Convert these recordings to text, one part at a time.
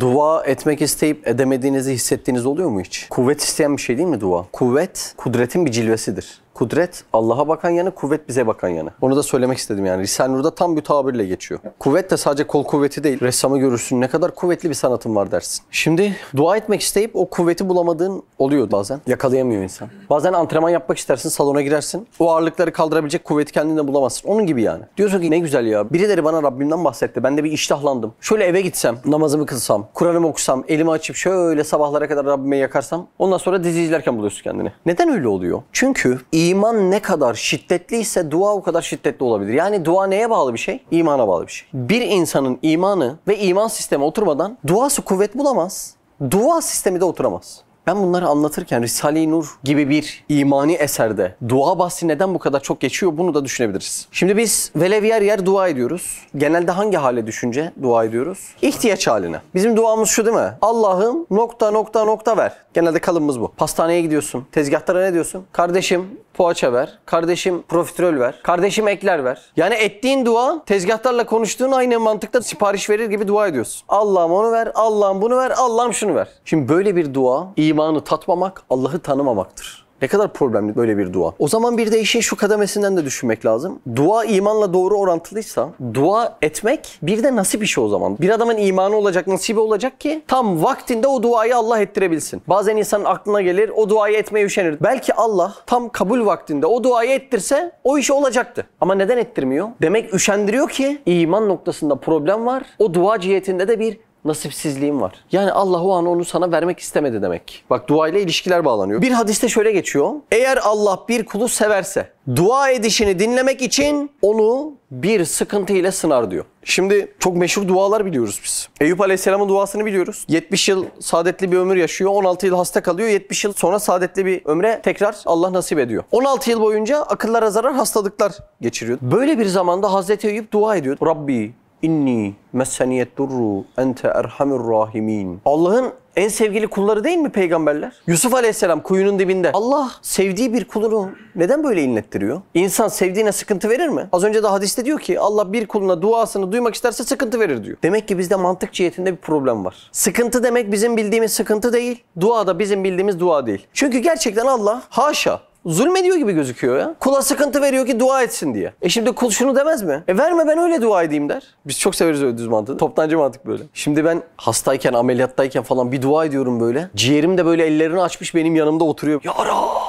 Dua etmek isteyip edemediğinizi hissettiğiniz oluyor mu hiç? Kuvvet isteyen bir şey değil mi dua? Kuvvet, kudretin bir cilvesidir. Kudret Allah'a bakan yanı, kuvvet bize bakan yanı. Onu da söylemek istedim yani. Risale-i Nur'da tam bir tabirle geçiyor. Kuvvet de sadece kol kuvveti değil. Ressamı görürsün ne kadar kuvvetli bir sanatın var dersin. Şimdi dua etmek isteyip o kuvveti bulamadığın oluyor bazen. Yakalayamıyor insan. Bazen antrenman yapmak istersin, salona girersin. O ağırlıkları kaldırabilecek kuvveti kendinde bulamazsın. Onun gibi yani. Diyorsun ki ne güzel ya. Birileri bana Rabbimden bahsetti. Ben de bir iştahlandım. Şöyle eve gitsem, namazımı kılsam, Kur'an'ımı okusam, elimi açıp şöyle sabahlara kadar Rabbime yakarsam. Ondan sonra dizi izlerken buluyorsun kendini. Neden öyle oluyor? Çünkü iman ne kadar şiddetliyse dua o kadar şiddetli olabilir. Yani dua neye bağlı bir şey? İmana bağlı bir şey. Bir insanın imanı ve iman sistemi oturmadan duası kuvvet bulamaz. Dua sistemi de oturamaz. Ben bunları anlatırken Risale-i Nur gibi bir imani eserde dua bahsi neden bu kadar çok geçiyor bunu da düşünebiliriz. Şimdi biz velev yer yer dua ediyoruz. Genelde hangi hale düşünce dua ediyoruz? İhtiyaç haline. Bizim duamız şu değil mi? Allah'ım nokta nokta nokta ver. Genelde kalımız bu. Pastaneye gidiyorsun. Tezgahtara ne diyorsun? Kardeşim poğaça ver. Kardeşim profiterol ver. Kardeşim ekler ver. Yani ettiğin dua tezgahtarla konuştuğun aynı mantıkta sipariş verir gibi dua ediyorsun. Allah'ım onu ver, Allah'ım bunu ver, Allah'ım şunu ver. Şimdi böyle bir dua imanı tatmamak, Allah'ı tanımamaktır. Ne kadar problemli böyle bir dua. O zaman bir de işin şu kademesinden de düşünmek lazım. Dua imanla doğru orantılıysa dua etmek bir de nasip işi o zaman. Bir adamın imanı olacak, nasibi olacak ki tam vaktinde o duayı Allah ettirebilsin. Bazen insanın aklına gelir o duayı etmeye üşenir. Belki Allah tam kabul vaktinde o duayı ettirse o iş olacaktı. Ama neden ettirmiyor? Demek üşendiriyor ki iman noktasında problem var. O dua cihetinde de bir nasipsizliğim var. Yani Allah o an onu sana vermek istemedi demek. Bak dua ile ilişkiler bağlanıyor. Bir hadiste şöyle geçiyor. Eğer Allah bir kulu severse dua edişini dinlemek için onu bir sıkıntı ile sınar diyor. Şimdi çok meşhur dualar biliyoruz biz. Eyüp Aleyhisselam'ın duasını biliyoruz. 70 yıl saadetli bir ömür yaşıyor. 16 yıl hasta kalıyor. 70 yıl sonra saadetli bir ömre tekrar Allah nasip ediyor. 16 yıl boyunca akıllara zarar hastalıklar geçiriyor. Böyle bir zamanda Hazreti Eyüp dua ediyor. Rabbi inni messeniyet durru ente erhamur rahimin. Allah'ın en sevgili kulları değil mi peygamberler? Yusuf Aleyhisselam kuyunun dibinde. Allah sevdiği bir kulunu neden böyle inlettiriyor? İnsan sevdiğine sıkıntı verir mi? Az önce de hadiste diyor ki Allah bir kuluna duasını duymak isterse sıkıntı verir diyor. Demek ki bizde mantık cihetinde bir problem var. Sıkıntı demek bizim bildiğimiz sıkıntı değil. Dua da bizim bildiğimiz dua değil. Çünkü gerçekten Allah haşa zulmediyor gibi gözüküyor ya. Kula sıkıntı veriyor ki dua etsin diye. E şimdi kul şunu demez mi? E verme ben öyle dua edeyim der. Biz çok severiz öyle düz mantığı. Toptancı mantık böyle. Şimdi ben hastayken, ameliyattayken falan bir dua ediyorum böyle. Ciğerim de böyle ellerini açmış benim yanımda oturuyor. Ya Rab!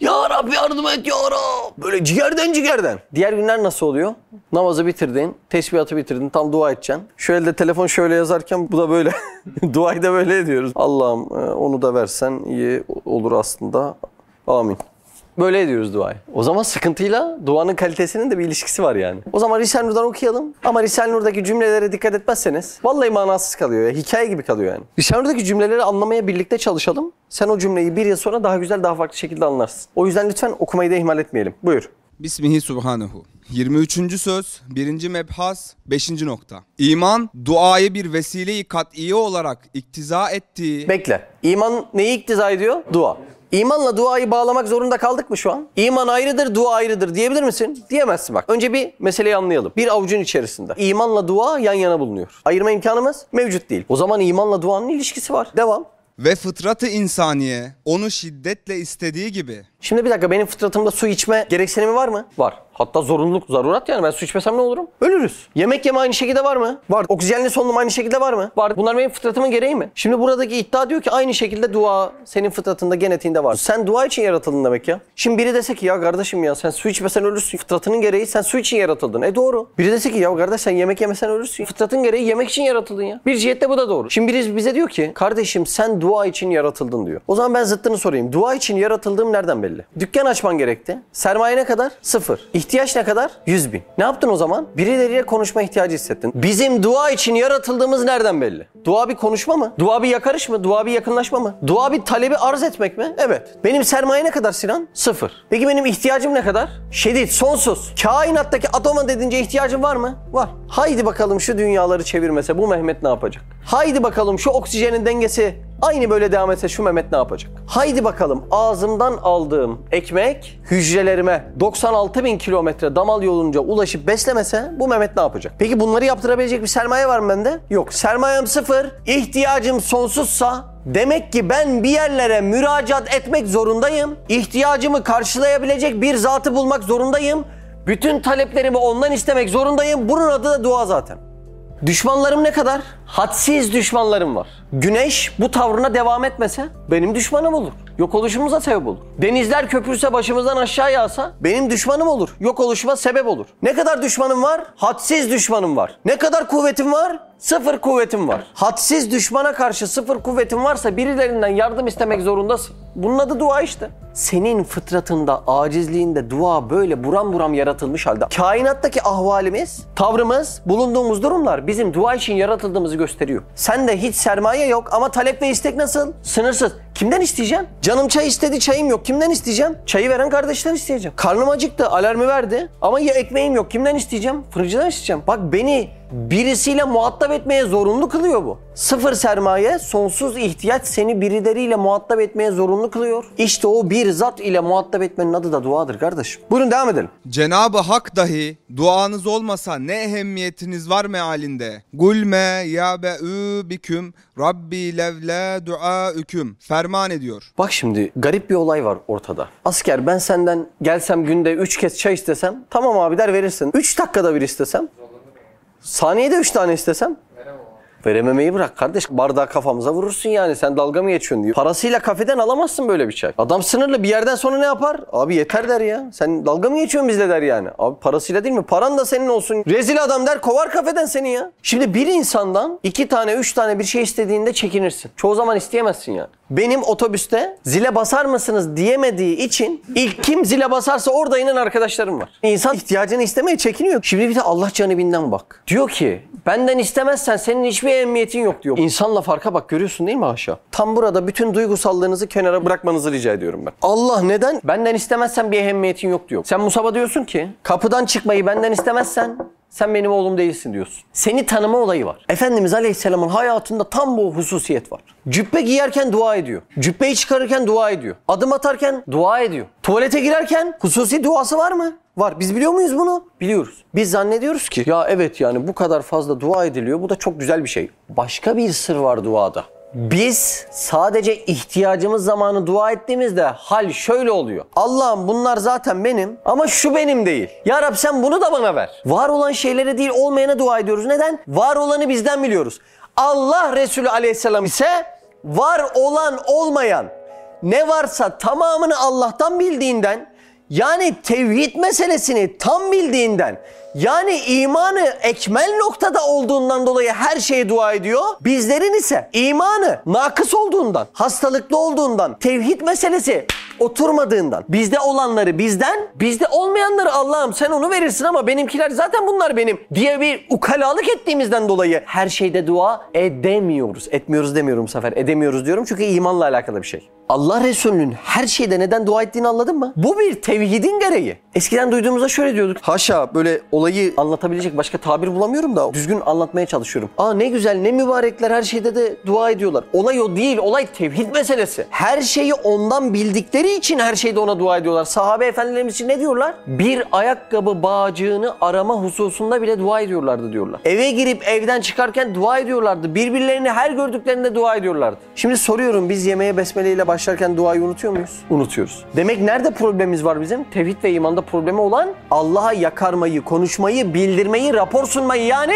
Ya Rab yardım et ya Rab. Böyle ciğerden ciğerden. Diğer günler nasıl oluyor? Namazı bitirdin, tesbihatı bitirdin, tam dua edeceksin. Şu elde telefon şöyle yazarken bu da böyle. Duayı da böyle ediyoruz. Allah'ım e, onu da versen iyi olur aslında. Amin. Böyle ediyoruz duayı. O zaman sıkıntıyla duanın kalitesinin de bir ilişkisi var yani. O zaman Risale-i Nur'dan okuyalım. Ama Risale-i Nur'daki cümlelere dikkat etmezseniz vallahi manasız kalıyor ya. Hikaye gibi kalıyor yani. Risale-i Nur'daki cümleleri anlamaya birlikte çalışalım. Sen o cümleyi bir yıl sonra daha güzel, daha farklı şekilde anlarsın. O yüzden lütfen okumayı da ihmal etmeyelim. Buyur. Bismihi Subhanehu. 23. söz, 1. mebhas, 5. nokta. İman, duayı bir vesile-i kat'iye olarak iktiza ettiği... Bekle. İman neyi iktiza ediyor? Dua. İmanla duayı bağlamak zorunda kaldık mı şu an? İman ayrıdır, dua ayrıdır diyebilir misin? Diyemezsin bak. Önce bir meseleyi anlayalım. Bir avucun içerisinde. İmanla dua yan yana bulunuyor. Ayırma imkanımız mevcut değil. O zaman imanla duanın ilişkisi var. Devam. ve fıtratı insaniye onu şiddetle istediği gibi Şimdi bir dakika benim fıtratımda su içme gereksinimi var mı? Var. Hatta zorunluluk, zarurat yani ben su içmesem ne olurum? Ölürüz. Yemek yeme aynı şekilde var mı? Var. Oksijenli solunum aynı şekilde var mı? Var. Bunlar benim fıtratımın gereği mi? Şimdi buradaki iddia diyor ki aynı şekilde dua senin fıtratında, genetiğinde var. Sen dua için yaratıldın demek ya. Şimdi biri dese ki ya kardeşim ya sen su içmesen ölürsün. Fıtratının gereği sen su için yaratıldın. E doğru. Biri dese ki ya kardeş sen yemek yemesen ölürsün. Fıtratın gereği yemek için yaratıldın ya. Bir cihette bu da doğru. Şimdi biri bize diyor ki kardeşim sen dua için yaratıldın diyor. O zaman ben zıttını sorayım. Dua için yaratıldığım nereden belli? Dükkan açman gerekti. Sermaye ne kadar? Sıfır. İhtiyaç ne kadar? Yüz bin. Ne yaptın o zaman? Birileriyle konuşma ihtiyacı hissettin. Bizim dua için yaratıldığımız nereden belli? Dua bir konuşma mı? Dua bir yakarış mı? Dua bir yakınlaşma mı? Dua bir talebi arz etmek mi? Evet. Benim sermaye ne kadar Sinan? Sıfır. Peki benim ihtiyacım ne kadar? Şiddet, sonsuz. Kainattaki atoma dedince ihtiyacın var mı? Var. Haydi bakalım şu dünyaları çevirmese bu Mehmet ne yapacak? Haydi bakalım şu oksijenin dengesi Aynı böyle devam etse şu Mehmet ne yapacak? Haydi bakalım ağzımdan aldığım ekmek hücrelerime 96 bin kilometre damal yolunca ulaşıp beslemese bu Mehmet ne yapacak? Peki bunları yaptırabilecek bir sermaye var mı bende? Yok. Sermayem sıfır. İhtiyacım sonsuzsa Demek ki ben bir yerlere müracaat etmek zorundayım. İhtiyacımı karşılayabilecek bir zatı bulmak zorundayım. Bütün taleplerimi ondan istemek zorundayım. Bunun adı da dua zaten. Düşmanlarım ne kadar? Hadsiz düşmanlarım var. Güneş bu tavrına devam etmese benim düşmanım olur. Yok oluşumuza sebep olur. Denizler köpürse başımızdan aşağı yağsa benim düşmanım olur. Yok oluşuma sebep olur. Ne kadar düşmanım var? Hadsiz düşmanım var. Ne kadar kuvvetim var? Sıfır kuvvetim var. Hadsiz düşmana karşı sıfır kuvvetin varsa birilerinden yardım istemek zorundasın. Bunun adı dua işte. Senin fıtratında, acizliğinde dua böyle buram buram yaratılmış halde. Kainattaki ahvalimiz, tavrımız, bulunduğumuz durumlar bizim dua için yaratıldığımızı gösteriyor. Sende hiç sermaye yok ama talep ve istek nasıl? Sınırsız. Kimden isteyeceğim? Canım çay istedi, çayım yok. Kimden isteyeceğim? Çayı veren kardeşten isteyeceğim. Karnım acıktı, alarmı verdi. Ama ya ekmeğim yok. Kimden isteyeceğim? Fırıncıdan isteyeceğim. Bak beni birisiyle muhatap etmeye zorunlu kılıyor bu. Sıfır sermaye, sonsuz ihtiyaç seni birileriyle muhatap etmeye zorunlu kılıyor. İşte o bir zat ile muhatap etmenin adı da duadır kardeşim. Buyurun devam edelim. Cenabı Hak dahi duanız olmasa ne ehemmiyetiniz var mealinde. Gulme ya be'ü biküm Rabbi levle duaüküm ferman ediyor. Bak şimdi garip bir olay var ortada. Asker ben senden gelsem günde 3 kez çay istesem tamam abi der verirsin. 3 dakikada bir istesem saniyede 3 tane istesem Verememeyi bırak kardeş. Bardağı kafamıza vurursun yani. Sen dalga mı geçiyorsun diyor. Parasıyla kafeden alamazsın böyle bir çay. Adam sınırlı bir yerden sonra ne yapar? Abi yeter der ya. Sen dalga mı geçiyorsun bizle der yani. Abi parasıyla değil mi? Paran da senin olsun. Rezil adam der kovar kafeden seni ya. Şimdi bir insandan iki tane üç tane bir şey istediğinde çekinirsin. Çoğu zaman isteyemezsin yani. Benim otobüste zile basar mısınız diyemediği için ilk kim zile basarsa orada inen arkadaşlarım var. İnsan ihtiyacını istemeye çekiniyor. Şimdi bir de Allah canibinden bak. Diyor ki benden istemezsen senin hiçbir ehemmiyetin yok diyor. İnsanla farka bak görüyorsun değil mi aşağı? Tam burada bütün duygusallığınızı kenara bırakmanızı rica ediyorum ben. Allah neden? Benden istemezsen bir ehemmiyetin yok diyor. Sen Musab'a diyorsun ki kapıdan çıkmayı benden istemezsen sen benim oğlum değilsin diyorsun. Seni tanıma olayı var. Efendimiz Aleyhisselam'ın hayatında tam bu hususiyet var. Cübbe giyerken dua ediyor. Cübbeyi çıkarırken dua ediyor. Adım atarken dua ediyor. Tuvalete girerken hususi duası var mı? Var. Biz biliyor muyuz bunu? Biliyoruz. Biz zannediyoruz ki ya evet yani bu kadar fazla dua ediliyor. Bu da çok güzel bir şey. Başka bir sır var duada. Biz sadece ihtiyacımız zamanı dua ettiğimizde hal şöyle oluyor. Allah'ım bunlar zaten benim ama şu benim değil. Ya Rab sen bunu da bana ver. Var olan şeylere değil olmayana dua ediyoruz. Neden? Var olanı bizden biliyoruz. Allah Resulü aleyhisselam ise var olan olmayan ne varsa tamamını Allah'tan bildiğinden yani tevhid meselesini tam bildiğinden yani imanı ekmel noktada olduğundan dolayı her şeye dua ediyor. Bizlerin ise imanı nakıs olduğundan, hastalıklı olduğundan, tevhid meselesi oturmadığından, bizde olanları bizden, bizde olmayanları Allah'ım sen onu verirsin ama benimkiler zaten bunlar benim diye bir ukalalık ettiğimizden dolayı her şeyde dua edemiyoruz. Etmiyoruz demiyorum bu sefer. Edemiyoruz diyorum çünkü imanla alakalı bir şey. Allah Resulü'nün her şeyde neden dua ettiğini anladın mı? Bu bir tevhidin gereği. Eskiden duyduğumuzda şöyle diyorduk. Haşa böyle olayı anlatabilecek başka tabir bulamıyorum da düzgün anlatmaya çalışıyorum. Aa ne güzel ne mübarekler her şeyde de dua ediyorlar. Olay o değil. Olay tevhid meselesi. Her şeyi ondan bildikleri için her şeyde ona dua ediyorlar. Sahabe efendilerimiz için ne diyorlar? Bir ayakkabı bağcığını arama hususunda bile dua ediyorlardı diyorlar. Eve girip evden çıkarken dua ediyorlardı. Birbirlerini her gördüklerinde dua ediyorlardı. Şimdi soruyorum biz yemeğe besmele ile başlarken duayı unutuyor muyuz? Unutuyoruz. Demek nerede problemimiz var bizim? Tevhid ve imanda problemi olan Allah'a yakarmayı, konuşmayı, bildirmeyi, rapor sunmayı yani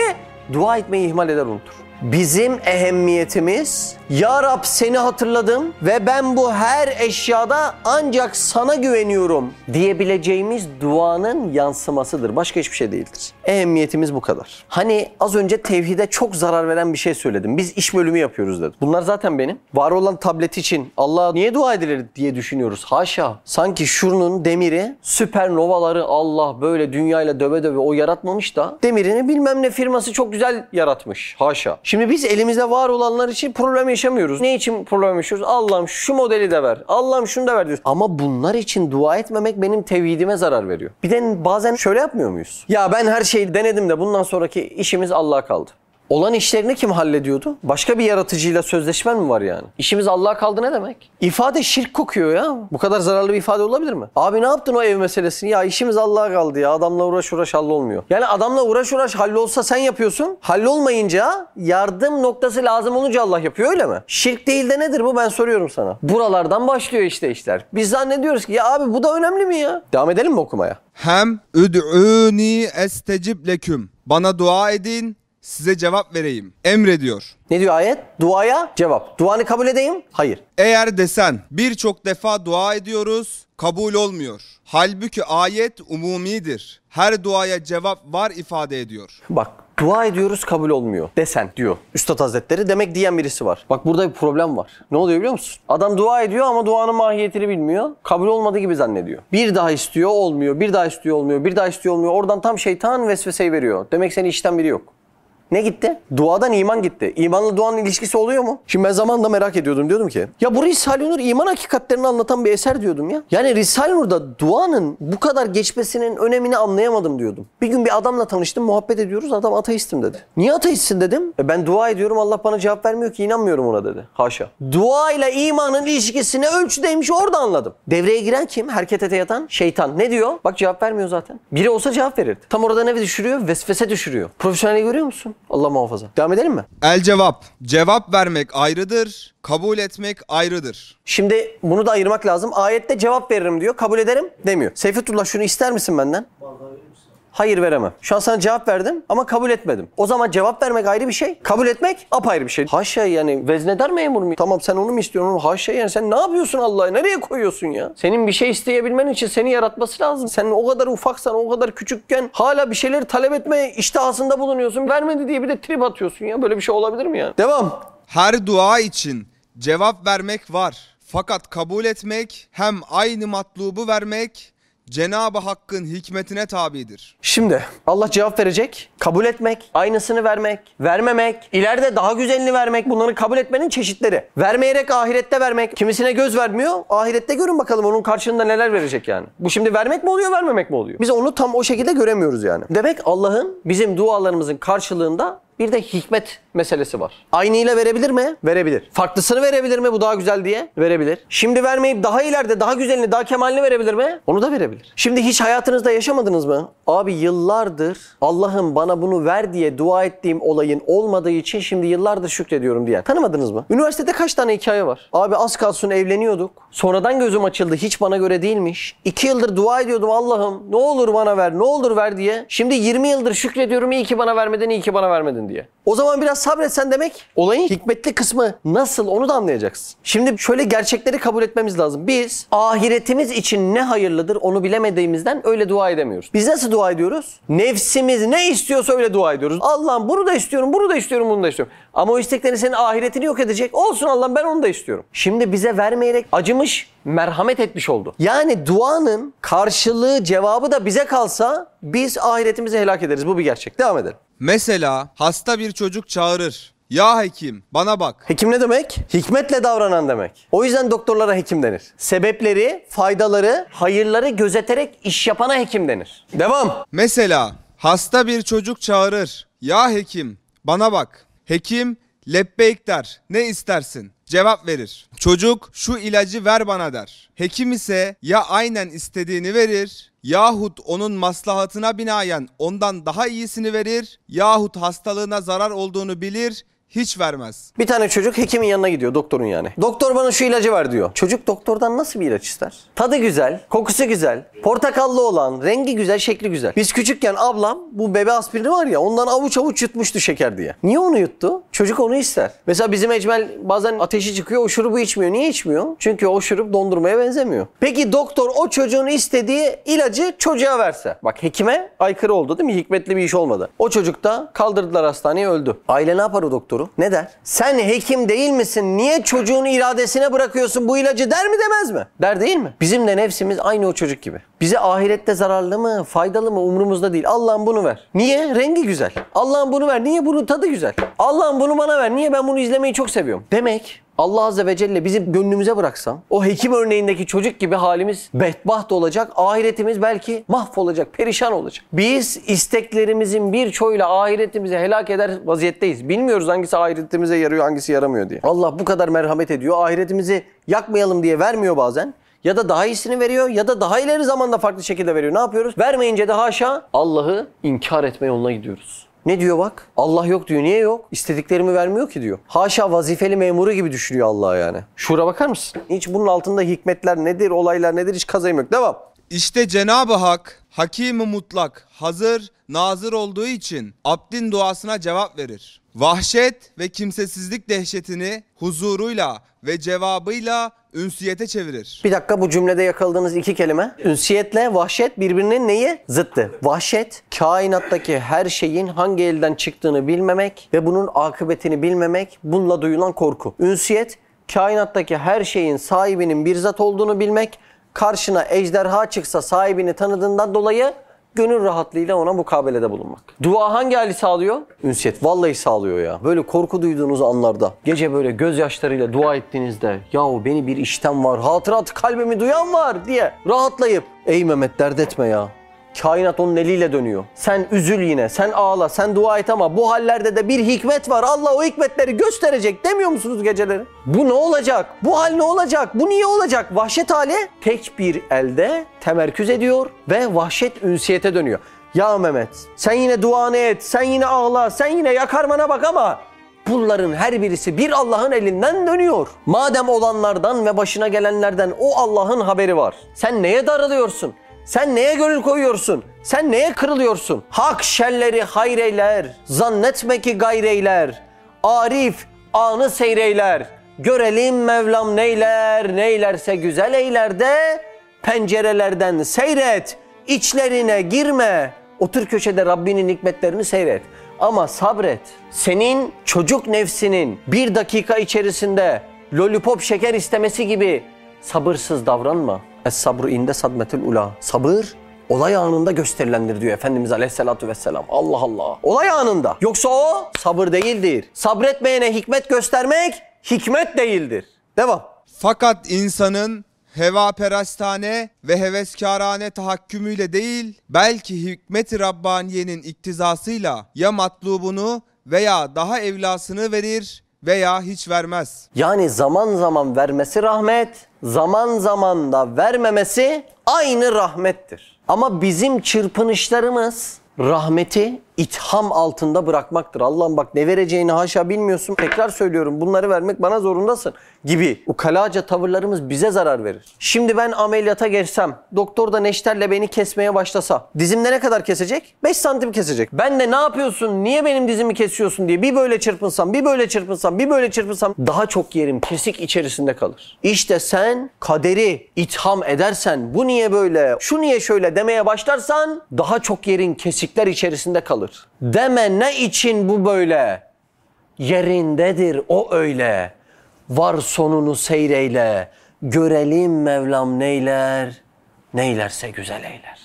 dua etmeyi ihmal eder unutur. Bizim ehemmiyetimiz Ya Rab seni hatırladım ve ben bu her eşyada ancak sana güveniyorum diyebileceğimiz duanın yansımasıdır. Başka hiçbir şey değildir. Ehemmiyetimiz bu kadar. Hani az önce tevhide çok zarar veren bir şey söyledim. Biz iş bölümü yapıyoruz dedim. Bunlar zaten benim. Var olan tablet için Allah'a niye dua edilir diye düşünüyoruz. Haşa. Sanki şunun demiri süpernovaları Allah böyle dünyayla döve döve o yaratmamış da demirini bilmem ne firması çok güzel yaratmış. Haşa. Şimdi biz elimizde var olanlar için problem yaşamıyoruz. Ne için problem yaşıyoruz? Allah'ım şu modeli de ver. Allah'ım şunu da ver diyoruz. Ama bunlar için dua etmemek benim tevhidime zarar veriyor. Bir de bazen şöyle yapmıyor muyuz? Ya ben her şeyi denedim de bundan sonraki işimiz Allah'a kaldı. Olan işlerini kim hallediyordu? Başka bir yaratıcıyla sözleşmen mi var yani? İşimiz Allah'a kaldı ne demek? İfade şirk kokuyor ya. Bu kadar zararlı bir ifade olabilir mi? Abi ne yaptın o ev meselesini? Ya işimiz Allah'a kaldı ya. Adamla uğraş uğraş hallolmuyor. Yani adamla uğraş uğraş hallolsa sen yapıyorsun. Hallolmayınca yardım noktası lazım olunca Allah yapıyor öyle mi? Şirk değil de nedir bu ben soruyorum sana. Buralardan başlıyor işte işler. Biz zannediyoruz ki ya abi bu da önemli mi ya? Devam edelim mi okumaya? Hem üd'uni estecib leküm. Bana dua edin, size cevap vereyim. Emrediyor. Ne diyor ayet? Duaya cevap. Duanı kabul edeyim? Hayır. Eğer desen birçok defa dua ediyoruz, kabul olmuyor. Halbuki ayet umumidir. Her duaya cevap var ifade ediyor. Bak dua ediyoruz kabul olmuyor desen diyor Üstad Hazretleri. Demek diyen birisi var. Bak burada bir problem var. Ne oluyor biliyor musun? Adam dua ediyor ama duanın mahiyetini bilmiyor. Kabul olmadığı gibi zannediyor. Bir daha istiyor olmuyor. Bir daha istiyor olmuyor. Bir daha istiyor olmuyor. Oradan tam şeytan vesveseyi veriyor. Demek senin işten biri yok. Ne gitti? Duadan iman gitti. İmanla duanın ilişkisi oluyor mu? Şimdi ben zamanında merak ediyordum. Diyordum ki ya bu Risale-i Nur iman hakikatlerini anlatan bir eser diyordum ya. Yani Risale-i Nur'da duanın bu kadar geçmesinin önemini anlayamadım diyordum. Bir gün bir adamla tanıştım muhabbet ediyoruz. Adam ateistim dedi. Niye ateistsin dedim. E ben dua ediyorum Allah bana cevap vermiyor ki inanmıyorum ona dedi. Haşa. Dua ile imanın ilişkisini ölçüdeymiş orada anladım. Devreye giren kim? Harekete yatan şeytan. Ne diyor? Bak cevap vermiyor zaten. Biri olsa cevap verirdi. Tam orada ne düşürüyor? Vesvese düşürüyor. Profesyoneli görüyor musun? Allah muhafaza. Devam edelim mi? El cevap. Cevap vermek ayrıdır, kabul etmek ayrıdır. Şimdi bunu da ayırmak lazım. Ayette cevap veririm diyor. Kabul ederim demiyor. Seyfetullah şunu ister misin benden? Hayır veremem. Şu an sana cevap verdim ama kabul etmedim. O zaman cevap vermek ayrı bir şey. Kabul etmek apayrı bir şey. Haşa yani veznedar memur mu? Tamam sen onu mu istiyorsun? Haşa yani sen ne yapıyorsun Allah'a? Nereye koyuyorsun ya? Senin bir şey isteyebilmen için seni yaratması lazım. Sen o kadar ufaksan, o kadar küçükken hala bir şeyleri talep etme iştahasında bulunuyorsun. Vermedi diye bir de trip atıyorsun ya. Böyle bir şey olabilir mi ya? Devam. Her dua için cevap vermek var. Fakat kabul etmek hem aynı matlubu vermek Cenab-ı Hakk'ın hikmetine tabidir. Şimdi Allah cevap verecek. Kabul etmek, aynısını vermek, vermemek, ileride daha güzelini vermek bunları kabul etmenin çeşitleri. Vermeyerek ahirette vermek. Kimisine göz vermiyor. Ahirette görün bakalım onun karşılığında neler verecek yani. Bu şimdi vermek mi oluyor, vermemek mi oluyor? Biz onu tam o şekilde göremiyoruz yani. Demek Allah'ın bizim dualarımızın karşılığında bir de hikmet meselesi var. Aynıyla verebilir mi? Verebilir. Farklısını verebilir mi bu daha güzel diye? Verebilir. Şimdi vermeyip daha ileride daha güzelini, daha kemalini verebilir mi? Onu da verebilir. Şimdi hiç hayatınızda yaşamadınız mı? Abi yıllardır Allah'ım bana bunu ver diye dua ettiğim olayın olmadığı için şimdi yıllardır şükrediyorum diyen. Tanımadınız mı? Üniversitede kaç tane hikaye var? Abi az kalsın evleniyorduk. Sonradan gözüm açıldı. Hiç bana göre değilmiş. İki yıldır dua ediyordum Allah'ım ne olur bana ver, ne olur ver diye. Şimdi 20 yıldır şükrediyorum iyi ki bana vermedin, iyi ki bana vermedin diye. O zaman biraz sabretsen demek olayın hikmetli kısmı nasıl onu da anlayacaksın. Şimdi şöyle gerçekleri kabul etmemiz lazım. Biz ahiretimiz için ne hayırlıdır onu bilemediğimizden öyle dua edemiyoruz. Biz nasıl dua ediyoruz? Nefsimiz ne istiyorsa öyle dua ediyoruz. Allah'ım bunu da istiyorum, bunu da istiyorum, bunu da istiyorum. Ama o isteklerin senin ahiretini yok edecek. Olsun Allah'ım ben onu da istiyorum. Şimdi bize vermeyerek acımış, merhamet etmiş oldu. Yani duanın karşılığı, cevabı da bize kalsa biz ahiretimizi helak ederiz. Bu bir gerçek. Devam edelim. Mesela hasta bir çocuk çağırır. Ya hekim bana bak. Hekim ne demek? Hikmetle davranan demek. O yüzden doktorlara hekim denir. Sebepleri, faydaları, hayırları gözeterek iş yapana hekim denir. Devam. Mesela hasta bir çocuk çağırır. Ya hekim bana bak. Hekim lebbeyk der. Ne istersin? Cevap verir. Çocuk şu ilacı ver bana der. Hekim ise ya aynen istediğini verir yahut onun maslahatına binaen ondan daha iyisini verir yahut hastalığına zarar olduğunu bilir hiç vermez. Bir tane çocuk hekimin yanına gidiyor, doktorun yani. Doktor bana şu ilacı ver diyor. Çocuk doktordan nasıl bir ilaç ister? Tadı güzel, kokusu güzel, portakallı olan, rengi güzel, şekli güzel. Biz küçükken ablam bu bebe aspirini var ya ondan avuç avuç yutmuştu şeker diye. Niye onu yuttu? Çocuk onu ister. Mesela bizim Ecmel bazen ateşi çıkıyor o şurubu içmiyor. Niye içmiyor? Çünkü o şurup dondurmaya benzemiyor. Peki doktor o çocuğun istediği ilacı çocuğa verse. Bak hekime aykırı oldu değil mi? Hikmetli bir iş olmadı. O çocuk da kaldırdılar hastaneye öldü. Aile ne yapar o doktoru? Ne der? Sen hekim değil misin? Niye çocuğun iradesine bırakıyorsun bu ilacı der mi demez mi? Der değil mi? Bizim de nefsimiz aynı o çocuk gibi. Bize ahirette zararlı mı, faydalı mı umurumuzda değil. Allah'ım bunu ver. Niye? Rengi güzel. Allah'ım bunu ver. Niye? Bunun tadı güzel. Allah'ım bunu bana ver. Niye? Ben bunu izlemeyi çok seviyorum. Demek Allah Azze ve Celle bizi gönlümüze bıraksam o hekim örneğindeki çocuk gibi halimiz bedbaht olacak. Ahiretimiz belki mahvolacak, perişan olacak. Biz isteklerimizin birçoğuyla ahiretimizi helak eder vaziyetteyiz. Bilmiyoruz hangisi ahiretimize yarıyor, hangisi yaramıyor diye. Allah bu kadar merhamet ediyor. Ahiretimizi yakmayalım diye vermiyor bazen. Ya da daha iyisini veriyor ya da daha ileri zamanda farklı şekilde veriyor. Ne yapıyoruz? Vermeyince de haşa Allah'ı inkar etme yoluna gidiyoruz. Ne diyor bak? Allah yok diyor. Niye yok? İstediklerimi vermiyor ki diyor. Haşa vazifeli memuru gibi düşünüyor Allah yani. Şura bakar mısın? Hiç bunun altında hikmetler nedir, olaylar nedir hiç kazayım yok. Devam. İşte Cenab-ı Hak Hakim-i Mutlak hazır, nazır olduğu için abdin duasına cevap verir. Vahşet ve kimsesizlik dehşetini huzuruyla ve cevabıyla ünsiyete çevirir. Bir dakika bu cümlede yakaladığınız iki kelime. Ünsiyetle vahşet birbirinin neyi? Zıttı. Vahşet kainattaki her şeyin hangi elden çıktığını bilmemek ve bunun akıbetini bilmemek. Bununla duyulan korku. Ünsiyet kainattaki her şeyin sahibinin bir zat olduğunu bilmek. Karşına ejderha çıksa sahibini tanıdığından dolayı gönül rahatlığıyla ona mukabelede bulunmak. Dua hangi hali sağlıyor? Ünsiyet. Vallahi sağlıyor ya. Böyle korku duyduğunuz anlarda, gece böyle gözyaşlarıyla dua ettiğinizde, yahu beni bir işten var, hatırat kalbimi duyan var diye rahatlayıp, ey Mehmet dert etme ya. Kainat onun eliyle dönüyor. Sen üzül yine, sen ağla, sen dua et ama bu hallerde de bir hikmet var. Allah o hikmetleri gösterecek demiyor musunuz geceleri? Bu ne olacak? Bu hal ne olacak? Bu niye olacak? Vahşet hali tek bir elde temerküz ediyor ve vahşet ünsiyete dönüyor. Ya Mehmet sen yine duanı et, sen yine ağla, sen yine yakarmana bak ama Bunların her birisi bir Allah'ın elinden dönüyor. Madem olanlardan ve başına gelenlerden o Allah'ın haberi var. Sen neye darılıyorsun? Sen neye gönül koyuyorsun? Sen neye kırılıyorsun? Hak şerleri hayreyler, zannetme ki gayreyler. Arif anı seyreyler. Görelim Mevlam neyler, neylerse güzel eyler de pencerelerden seyret. İçlerine girme. Otur köşede Rabbinin hikmetlerini seyret. Ama sabret. Senin çocuk nefsinin bir dakika içerisinde lollipop şeker istemesi gibi sabırsız davranma. Es sabru inde sadmetil ula. Sabır olay anında gösterilendir diyor Efendimiz Aleyhisselatü Vesselam. Allah Allah. Olay anında. Yoksa o sabır değildir. Sabretmeyene hikmet göstermek hikmet değildir. Devam. Fakat insanın heva perestane ve heveskarane tahakkümüyle değil, belki hikmet-i Rabbaniye'nin iktizasıyla ya matlubunu veya daha evlasını verir veya hiç vermez. Yani zaman zaman vermesi rahmet, zaman zaman da vermemesi aynı rahmettir. Ama bizim çırpınışlarımız rahmeti itham altında bırakmaktır. Allah'ım bak ne vereceğini haşa bilmiyorsun. Tekrar söylüyorum bunları vermek bana zorundasın gibi. Ukalaca tavırlarımız bize zarar verir. Şimdi ben ameliyata geçsem, doktor da neşterle beni kesmeye başlasa, dizimde ne kadar kesecek? 5 santim kesecek. Ben de ne yapıyorsun, niye benim dizimi kesiyorsun diye bir böyle çırpınsam, bir böyle çırpınsam, bir böyle çırpınsam daha çok yerim kesik içerisinde kalır. İşte sen kaderi itham edersen, bu niye böyle, şu niye şöyle demeye başlarsan daha çok yerin kesikler içerisinde kalır. Deme ne için bu böyle? Yerindedir o öyle. Var sonunu seyreyle. Görelim Mevlam neyler, neylerse güzel eyler.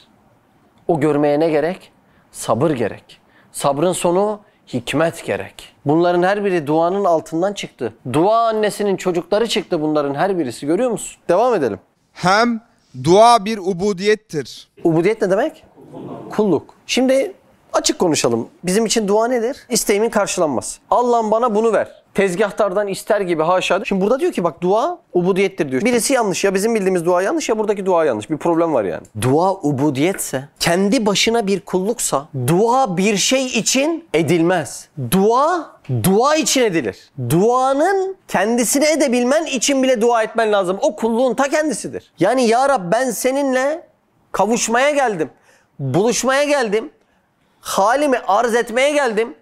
O görmeye ne gerek? Sabır gerek. Sabrın sonu hikmet gerek. Bunların her biri duanın altından çıktı. Dua annesinin çocukları çıktı bunların her birisi görüyor musun? Devam edelim. Hem dua bir ubudiyettir. Ubudiyet ne demek? Kulluk. Şimdi açık konuşalım. Bizim için dua nedir? İsteğimin karşılanması. Allah'ım bana bunu ver. Tezgahtardan ister gibi haşa. Şimdi burada diyor ki bak dua ubudiyettir diyor. Birisi yanlış ya bizim bildiğimiz dua yanlış ya buradaki dua yanlış. Bir problem var yani. Dua ubudiyetse, kendi başına bir kulluksa dua bir şey için edilmez. Dua dua için edilir. Duanın kendisini edebilmen için bile dua etmen lazım. O kulluğun ta kendisidir. Yani ya Rab ben seninle kavuşmaya geldim. Buluşmaya geldim. Halimi arz etmeye geldim.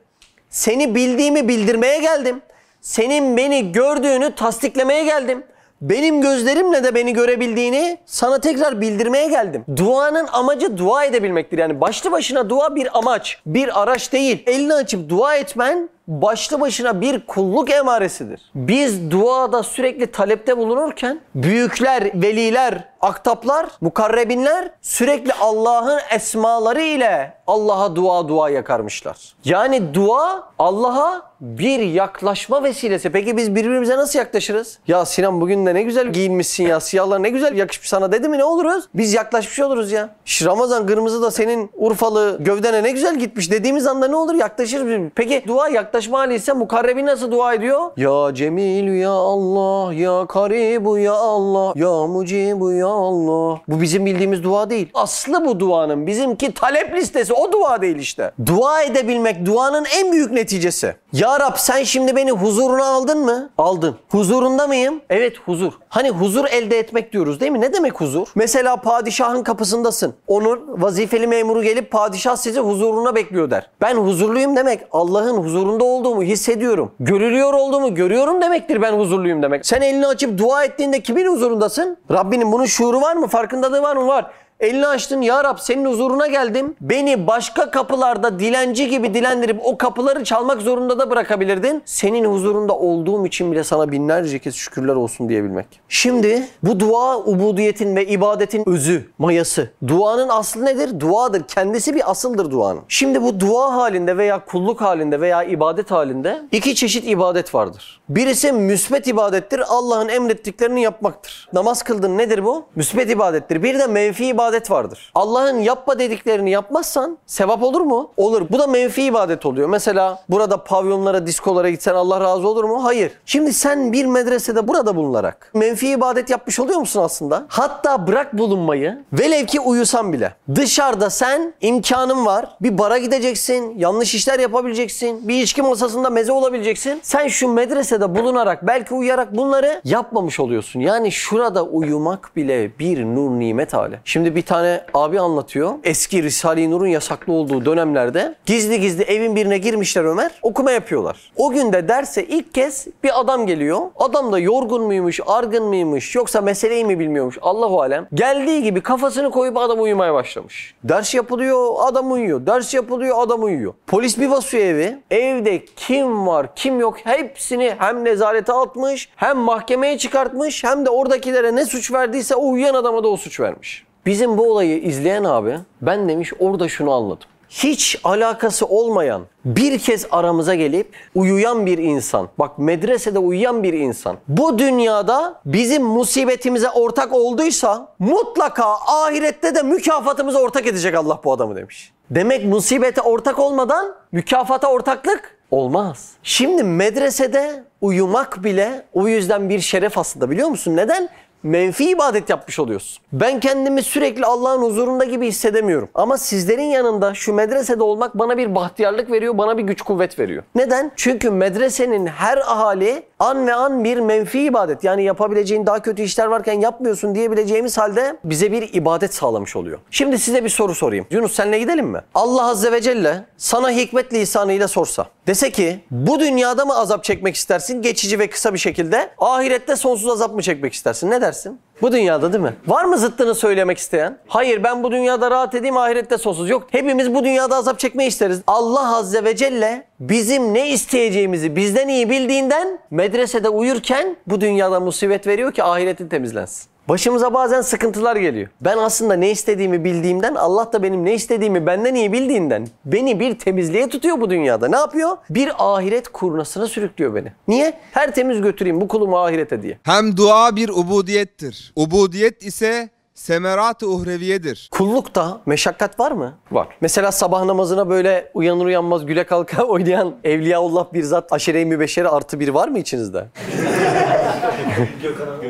Seni bildiğimi bildirmeye geldim. Senin beni gördüğünü tasdiklemeye geldim. Benim gözlerimle de beni görebildiğini sana tekrar bildirmeye geldim. Duanın amacı dua edebilmektir. Yani başlı başına dua bir amaç, bir araç değil. Elini açıp dua etmen başlı başına bir kulluk emaresidir. Biz duada sürekli talepte bulunurken büyükler, veliler, aktaplar, mukarrebinler sürekli Allah'ın esmaları ile Allah'a dua dua yakarmışlar. Yani dua Allah'a bir yaklaşma vesilesi. Peki biz birbirimize nasıl yaklaşırız? Ya Sinan bugün de ne güzel giyinmişsin ya. Siyahlar ne güzel yakışmış sana dedi mi ne oluruz? Biz yaklaşmış oluruz ya. Şş, Ramazan kırmızı da senin Urfalı gövdene ne güzel gitmiş dediğimiz anda ne olur? Yaklaşırız. Peki dua yaklaşma hali ise mukarrebi nasıl dua ediyor? Ya Cemil ya Allah ya Karibu ya Allah ya Mucibu ya Allah. Bu bizim bildiğimiz dua değil. Aslı bu duanın bizimki talep listesi o dua değil işte. Dua edebilmek duanın en büyük neticesi. Ya Rab sen şimdi beni huzuruna aldın mı? Aldın. Huzurunda mıyım? Evet huzur. Hani huzur elde etmek diyoruz değil mi? Ne demek huzur? Mesela padişahın kapısındasın. Onun vazifeli memuru gelip padişah sizi huzuruna bekliyor der. Ben huzurluyum demek Allah'ın huzurunda olduğumu hissediyorum. Görülüyor olduğumu görüyorum demektir ben huzurluyum demek. Sen elini açıp dua ettiğinde kimin huzurundasın? Rabbinin bunun şuuru var mı? Farkındalığı var mı? Var. Elini açtın ya Rab senin huzuruna geldim. Beni başka kapılarda dilenci gibi dilendirip o kapıları çalmak zorunda da bırakabilirdin. Senin huzurunda olduğum için bile sana binlerce kez şükürler olsun diyebilmek. Şimdi bu dua ubudiyetin ve ibadetin özü, mayası. Duanın aslı nedir? Duadır. Kendisi bir asıldır duanın. Şimdi bu dua halinde veya kulluk halinde veya ibadet halinde iki çeşit ibadet vardır. Birisi müsbet ibadettir. Allah'ın emrettiklerini yapmaktır. Namaz kıldın nedir bu? Müsbet ibadettir. Bir de menfi ibadet vardır. Allah'ın yapma dediklerini yapmazsan sevap olur mu? Olur. Bu da menfi ibadet oluyor. Mesela burada pavyonlara, diskolara gitsen Allah razı olur mu? Hayır. Şimdi sen bir medresede burada bulunarak menfi ibadet yapmış oluyor musun aslında? Hatta bırak bulunmayı velev ki uyusan bile. Dışarıda sen imkanın var. Bir bara gideceksin. Yanlış işler yapabileceksin. Bir içki masasında meze olabileceksin. Sen şu medresede bulunarak belki uyuyarak bunları yapmamış oluyorsun. Yani şurada uyumak bile bir nur nimet hali. Şimdi bir tane abi anlatıyor. Eski Risale-i Nur'un yasaklı olduğu dönemlerde gizli gizli evin birine girmişler Ömer. Okuma yapıyorlar. O gün de derse ilk kez bir adam geliyor. Adam da yorgun muymuş, argın mıymış yoksa meseleyi mi bilmiyormuş Allahu alem. Geldiği gibi kafasını koyup adam uyumaya başlamış. Ders yapılıyor, adam uyuyor. Ders yapılıyor, adam uyuyor. Polis bir basıyor evi. Evde kim var, kim yok hepsini hem nezarete atmış, hem mahkemeye çıkartmış, hem de oradakilere ne suç verdiyse o uyuyan adama da o suç vermiş. Bizim bu olayı izleyen abi ben demiş orada şunu anladım. Hiç alakası olmayan bir kez aramıza gelip uyuyan bir insan. Bak medresede uyuyan bir insan. Bu dünyada bizim musibetimize ortak olduysa mutlaka ahirette de mükafatımıza ortak edecek Allah bu adamı demiş. Demek musibete ortak olmadan mükafata ortaklık olmaz. Şimdi medresede uyumak bile o yüzden bir şeref aslında biliyor musun? Neden? Menfi ibadet yapmış oluyorsun. Ben kendimi sürekli Allah'ın huzurunda gibi hissedemiyorum. Ama sizlerin yanında şu medresede olmak bana bir bahtiyarlık veriyor, bana bir güç kuvvet veriyor. Neden? Çünkü medresenin her ahali an ve an bir menfi ibadet. Yani yapabileceğin daha kötü işler varken yapmıyorsun diyebileceğimiz halde bize bir ibadet sağlamış oluyor. Şimdi size bir soru sorayım. Yunus senle gidelim mi? Allah Azze ve Celle sana hikmet lisanıyla sorsa. Dese ki bu dünyada mı azap çekmek istersin geçici ve kısa bir şekilde? Ahirette sonsuz azap mı çekmek istersin? Ne dersin? Bu dünyada değil mi? Var mı zıttını söylemek isteyen? Hayır ben bu dünyada rahat edeyim ahirette sonsuz. Yok hepimiz bu dünyada azap çekmeyi isteriz. Allah Azze ve Celle bizim ne isteyeceğimizi bizden iyi bildiğinden medresede uyurken bu dünyada musibet veriyor ki ahiretin temizlensin. Başımıza bazen sıkıntılar geliyor. Ben aslında ne istediğimi bildiğimden, Allah da benim ne istediğimi benden iyi bildiğinden beni bir temizliğe tutuyor bu dünyada. Ne yapıyor? Bir ahiret kurnasına sürüklüyor beni. Niye? Her temiz götüreyim bu kulumu ahirete diye. Hem dua bir ubudiyettir. Ubudiyet ise semerat-ı uhreviyedir. Kullukta meşakkat var mı? Var. Mesela sabah namazına böyle uyanır uyanmaz güle kalka oynayan Evliyaullah bir zat aşire-i mübeşşere artı bir var mı içinizde?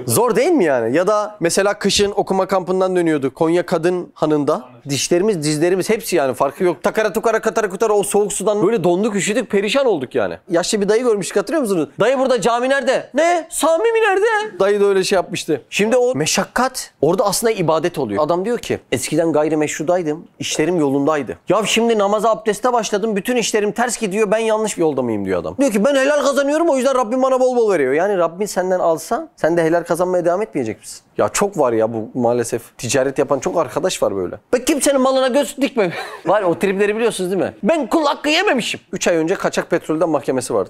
Zor değil mi yani? Ya da mesela kışın okuma kampından dönüyordu. Konya Kadın Hanı'nda. Dişlerimiz, dizlerimiz hepsi yani farkı yok. Takara tukara katara kutara o soğuk sudan böyle donduk üşüdük perişan olduk yani. Yaşlı bir dayı görmüştük hatırlıyor musunuz? Dayı burada cami nerede? Ne? Sami mi nerede? Dayı da öyle şey yapmıştı. Şimdi o meşakkat orada aslında ibadet oluyor. Adam diyor ki eskiden gayrimeşrudaydım. işlerim yolundaydı. Ya şimdi namaza abdeste başladım. Bütün işlerim ters gidiyor. Ben yanlış bir yolda mıyım diyor adam. Diyor ki ben helal kazanıyorum o yüzden Rabbim bana bol bol veriyor. Yani Rabbin senden alsa sen de helal kazanmaya devam etmeyecek misin? Ya çok var ya bu maalesef ticaret yapan çok arkadaş var böyle. Peki Kimsenin malına göz dikme. Var o tripleri biliyorsunuz değil mi? Ben kul hakkı yememişim. 3 ay önce kaçak petrolden mahkemesi vardı.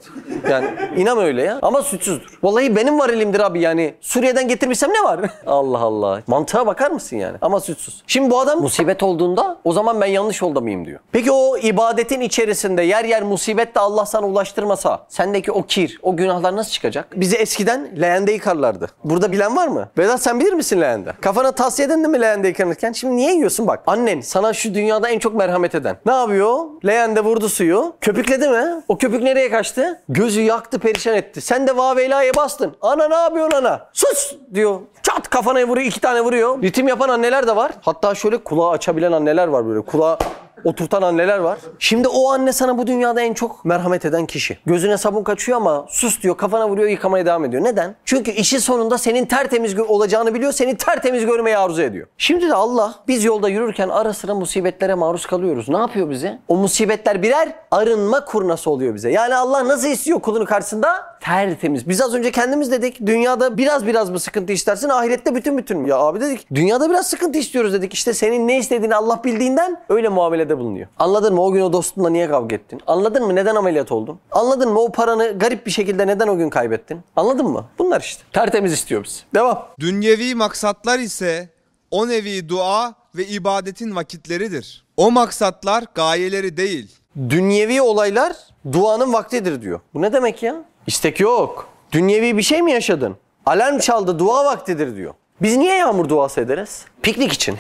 Yani inan öyle ya. Ama suçsuzdur. Vallahi benim var elimdir abi yani. Suriye'den getirmişsem ne var? Allah Allah. Mantığa bakar mısın yani? Ama suçsuz. Şimdi bu adam musibet olduğunda o zaman ben yanlış yolda mıyım diyor. Peki o ibadetin içerisinde yer yer musibet de Allah sana ulaştırmasa sendeki o kir, o günahlar nasıl çıkacak? Bizi eskiden leğende yıkarlardı. Burada bilen var mı? Vedat sen bilir misin leğende? Kafana tavsiye edin mi leğende yıkanırken? Şimdi niye yiyorsun bak? Annen sana şu dünyada en çok merhamet eden. Ne yapıyor? Leğende vurdu suyu. Köpükledi mi? O köpük nereye kaçtı? Gözü yaktı perişan etti. Sen de vaveylaya bastın. Ana ne yapıyorsun ana? Sus diyor. Çat kafana vuruyor iki tane vuruyor. Ritim yapan anneler de var. Hatta şöyle kulağı açabilen anneler var böyle. Kulağı oturtan anneler var. Şimdi o anne sana bu dünyada en çok merhamet eden kişi. Gözüne sabun kaçıyor ama sus diyor kafana vuruyor yıkamaya devam ediyor. Neden? Çünkü işi sonunda senin tertemiz olacağını biliyor. Seni tertemiz görmeyi arzu ediyor. Şimdi de Allah biz yolda yürürken ara sıra musibetlere maruz kalıyoruz. Ne yapıyor bize? O musibetler birer arınma kurnası oluyor bize. Yani Allah nasıl istiyor kulunu karşısında? Tertemiz. Biz az önce kendimiz dedik. Dünyada biraz biraz mı sıkıntı istersin? Ahirette bütün bütün mü? Ya abi dedik. Dünyada biraz sıkıntı istiyoruz dedik. İşte senin ne istediğini Allah bildiğinden öyle muamelede bulunuyor. Anladın mı? O gün o dostunla niye kavga ettin? Anladın mı? Neden ameliyat oldun? Anladın mı? O paranı garip bir şekilde neden o gün kaybettin? Anladın mı? Bunlar işte. Tertemiz istiyor biz. Devam. Dünyevi maksatlar ise o nevi dua ve ibadetin vakitleridir. O maksatlar gayeleri değil. Dünyevi olaylar duanın vaktidir diyor. Bu ne demek ya? İstek yok. Dünyevi bir şey mi yaşadın? Alarm çaldı dua vaktidir diyor. Biz niye yağmur duası ederiz? Piknik için.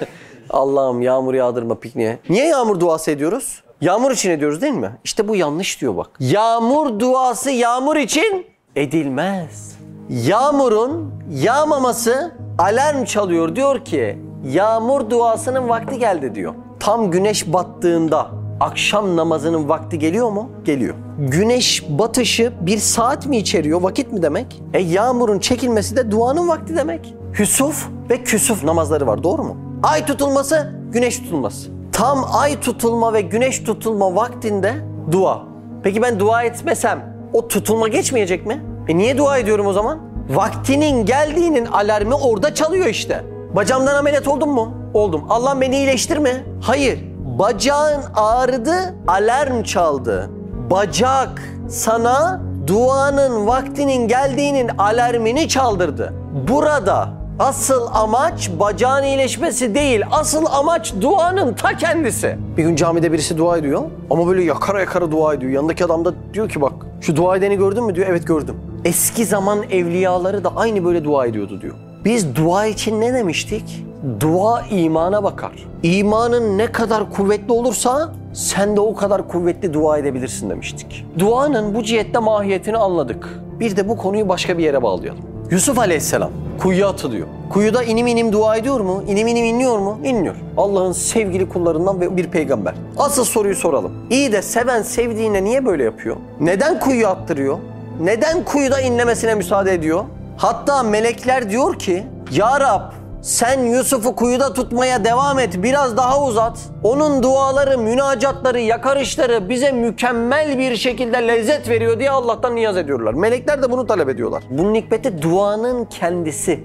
Allah'ım yağmur yağdırma pikniğe. Niye yağmur duası ediyoruz? Yağmur için ediyoruz değil mi? İşte bu yanlış diyor bak. Yağmur duası yağmur için edilmez. Yağmurun yağmaması alarm çalıyor diyor ki yağmur duasının vakti geldi diyor. Tam güneş battığında akşam namazının vakti geliyor mu? Geliyor. Güneş batışı bir saat mi içeriyor? Vakit mi demek? E yağmurun çekilmesi de duanın vakti demek. Hüsuf ve küsuf namazları var doğru mu? Ay tutulması, güneş tutulması. Tam ay tutulma ve güneş tutulma vaktinde dua. Peki ben dua etmesem o tutulma geçmeyecek mi? E niye dua ediyorum o zaman? Vaktinin geldiğinin alarmı orada çalıyor işte. Bacağımdan ameliyat oldum mu? Oldum. Allah beni iyileştir mi? Hayır. Bacağın ağrıdı, alarm çaldı. Bacak sana duanın vaktinin geldiğinin alarmını çaldırdı. Burada asıl amaç bacağın iyileşmesi değil. Asıl amaç duanın ta kendisi. Bir gün camide birisi dua ediyor ama böyle yakara yakara dua ediyor. Yanındaki adam da diyor ki bak şu dua edeni gördün mü diyor. Evet gördüm. Eski zaman evliyaları da aynı böyle dua ediyordu diyor. Biz dua için ne demiştik? Dua imana bakar. İmanın ne kadar kuvvetli olursa sen de o kadar kuvvetli dua edebilirsin demiştik. Duanın bu cihette mahiyetini anladık. Bir de bu konuyu başka bir yere bağlayalım. Yusuf Aleyhisselam kuyuya atılıyor. Kuyuda inim inim dua ediyor mu? İnim inim inliyor mu? İnliyor. Allah'ın sevgili kullarından ve bir peygamber. Asıl soruyu soralım. İyi de seven sevdiğine niye böyle yapıyor? Neden kuyuya attırıyor? Neden kuyuda inlemesine müsaade ediyor? Hatta melekler diyor ki Ya Rab sen Yusuf'u kuyuda tutmaya devam et. Biraz daha uzat. Onun duaları, münacatları, yakarışları bize mükemmel bir şekilde lezzet veriyor diye Allah'tan niyaz ediyorlar. Melekler de bunu talep ediyorlar. Bunun hikmeti duanın kendisi.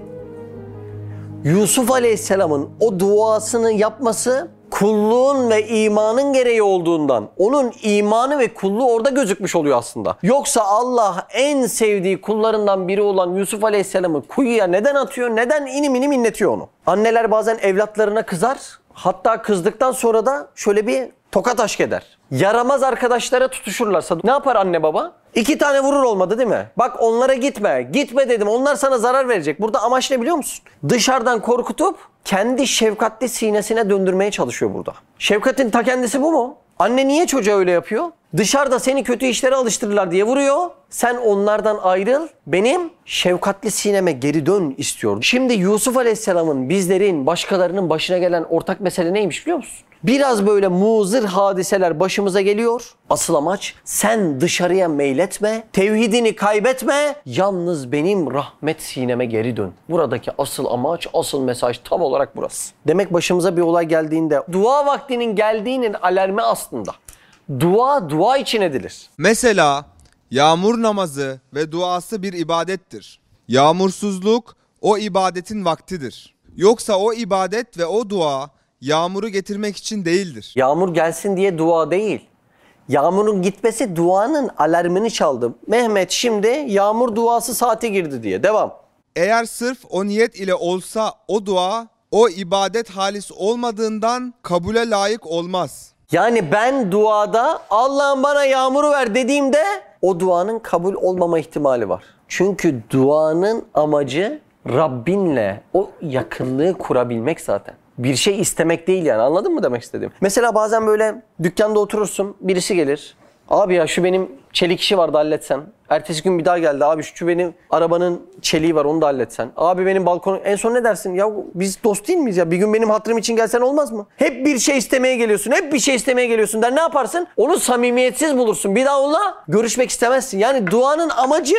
Yusuf Aleyhisselam'ın o duasını yapması kulluğun ve imanın gereği olduğundan onun imanı ve kulluğu orada gözükmüş oluyor aslında. Yoksa Allah en sevdiği kullarından biri olan Yusuf Aleyhisselam'ı kuyuya neden atıyor? Neden inim inim inletiyor onu? Anneler bazen evlatlarına kızar. Hatta kızdıktan sonra da şöyle bir tokat aşk eder. Yaramaz arkadaşlara tutuşurlarsa ne yapar anne baba? İki tane vurur olmadı değil mi? Bak onlara gitme. Gitme dedim. Onlar sana zarar verecek. Burada amaç ne biliyor musun? Dışarıdan korkutup kendi şefkatli sinesine döndürmeye çalışıyor burada. Şefkatin ta kendisi bu mu? Anne niye çocuğa öyle yapıyor? Dışarıda seni kötü işlere alıştırırlar diye vuruyor. Sen onlardan ayrıl. Benim şefkatli sineme geri dön istiyor. Şimdi Yusuf Aleyhisselam'ın bizlerin başkalarının başına gelen ortak mesele neymiş biliyor musun? Biraz böyle muzır hadiseler başımıza geliyor. Asıl amaç sen dışarıya meyletme, tevhidini kaybetme, yalnız benim rahmet sineme geri dön. Buradaki asıl amaç, asıl mesaj tam olarak burası. Demek başımıza bir olay geldiğinde dua vaktinin geldiğinin alarmı aslında. Dua dua için edilir. Mesela yağmur namazı ve duası bir ibadettir. Yağmursuzluk o ibadetin vaktidir. Yoksa o ibadet ve o dua yağmuru getirmek için değildir. Yağmur gelsin diye dua değil. Yağmurun gitmesi duanın alarmını çaldı. Mehmet şimdi yağmur duası saate girdi diye. Devam. Eğer sırf o niyet ile olsa o dua, o ibadet halis olmadığından kabule layık olmaz. Yani ben duada Allah'ım bana yağmuru ver dediğimde o duanın kabul olmama ihtimali var. Çünkü duanın amacı Rabbinle o yakınlığı kurabilmek zaten. Bir şey istemek değil yani anladın mı demek istediğim? Mesela bazen böyle dükkanda oturursun birisi gelir. Abi ya şu benim çelik işi vardı halletsen. Ertesi gün bir daha geldi. Abi şu benim arabanın çeliği var onu da halletsen. Abi benim balkon en son ne dersin? Ya biz dost değil miyiz ya? Bir gün benim hatırım için gelsen olmaz mı? Hep bir şey istemeye geliyorsun. Hep bir şey istemeye geliyorsun der. Ne yaparsın? Onu samimiyetsiz bulursun. Bir daha onunla görüşmek istemezsin. Yani duanın amacı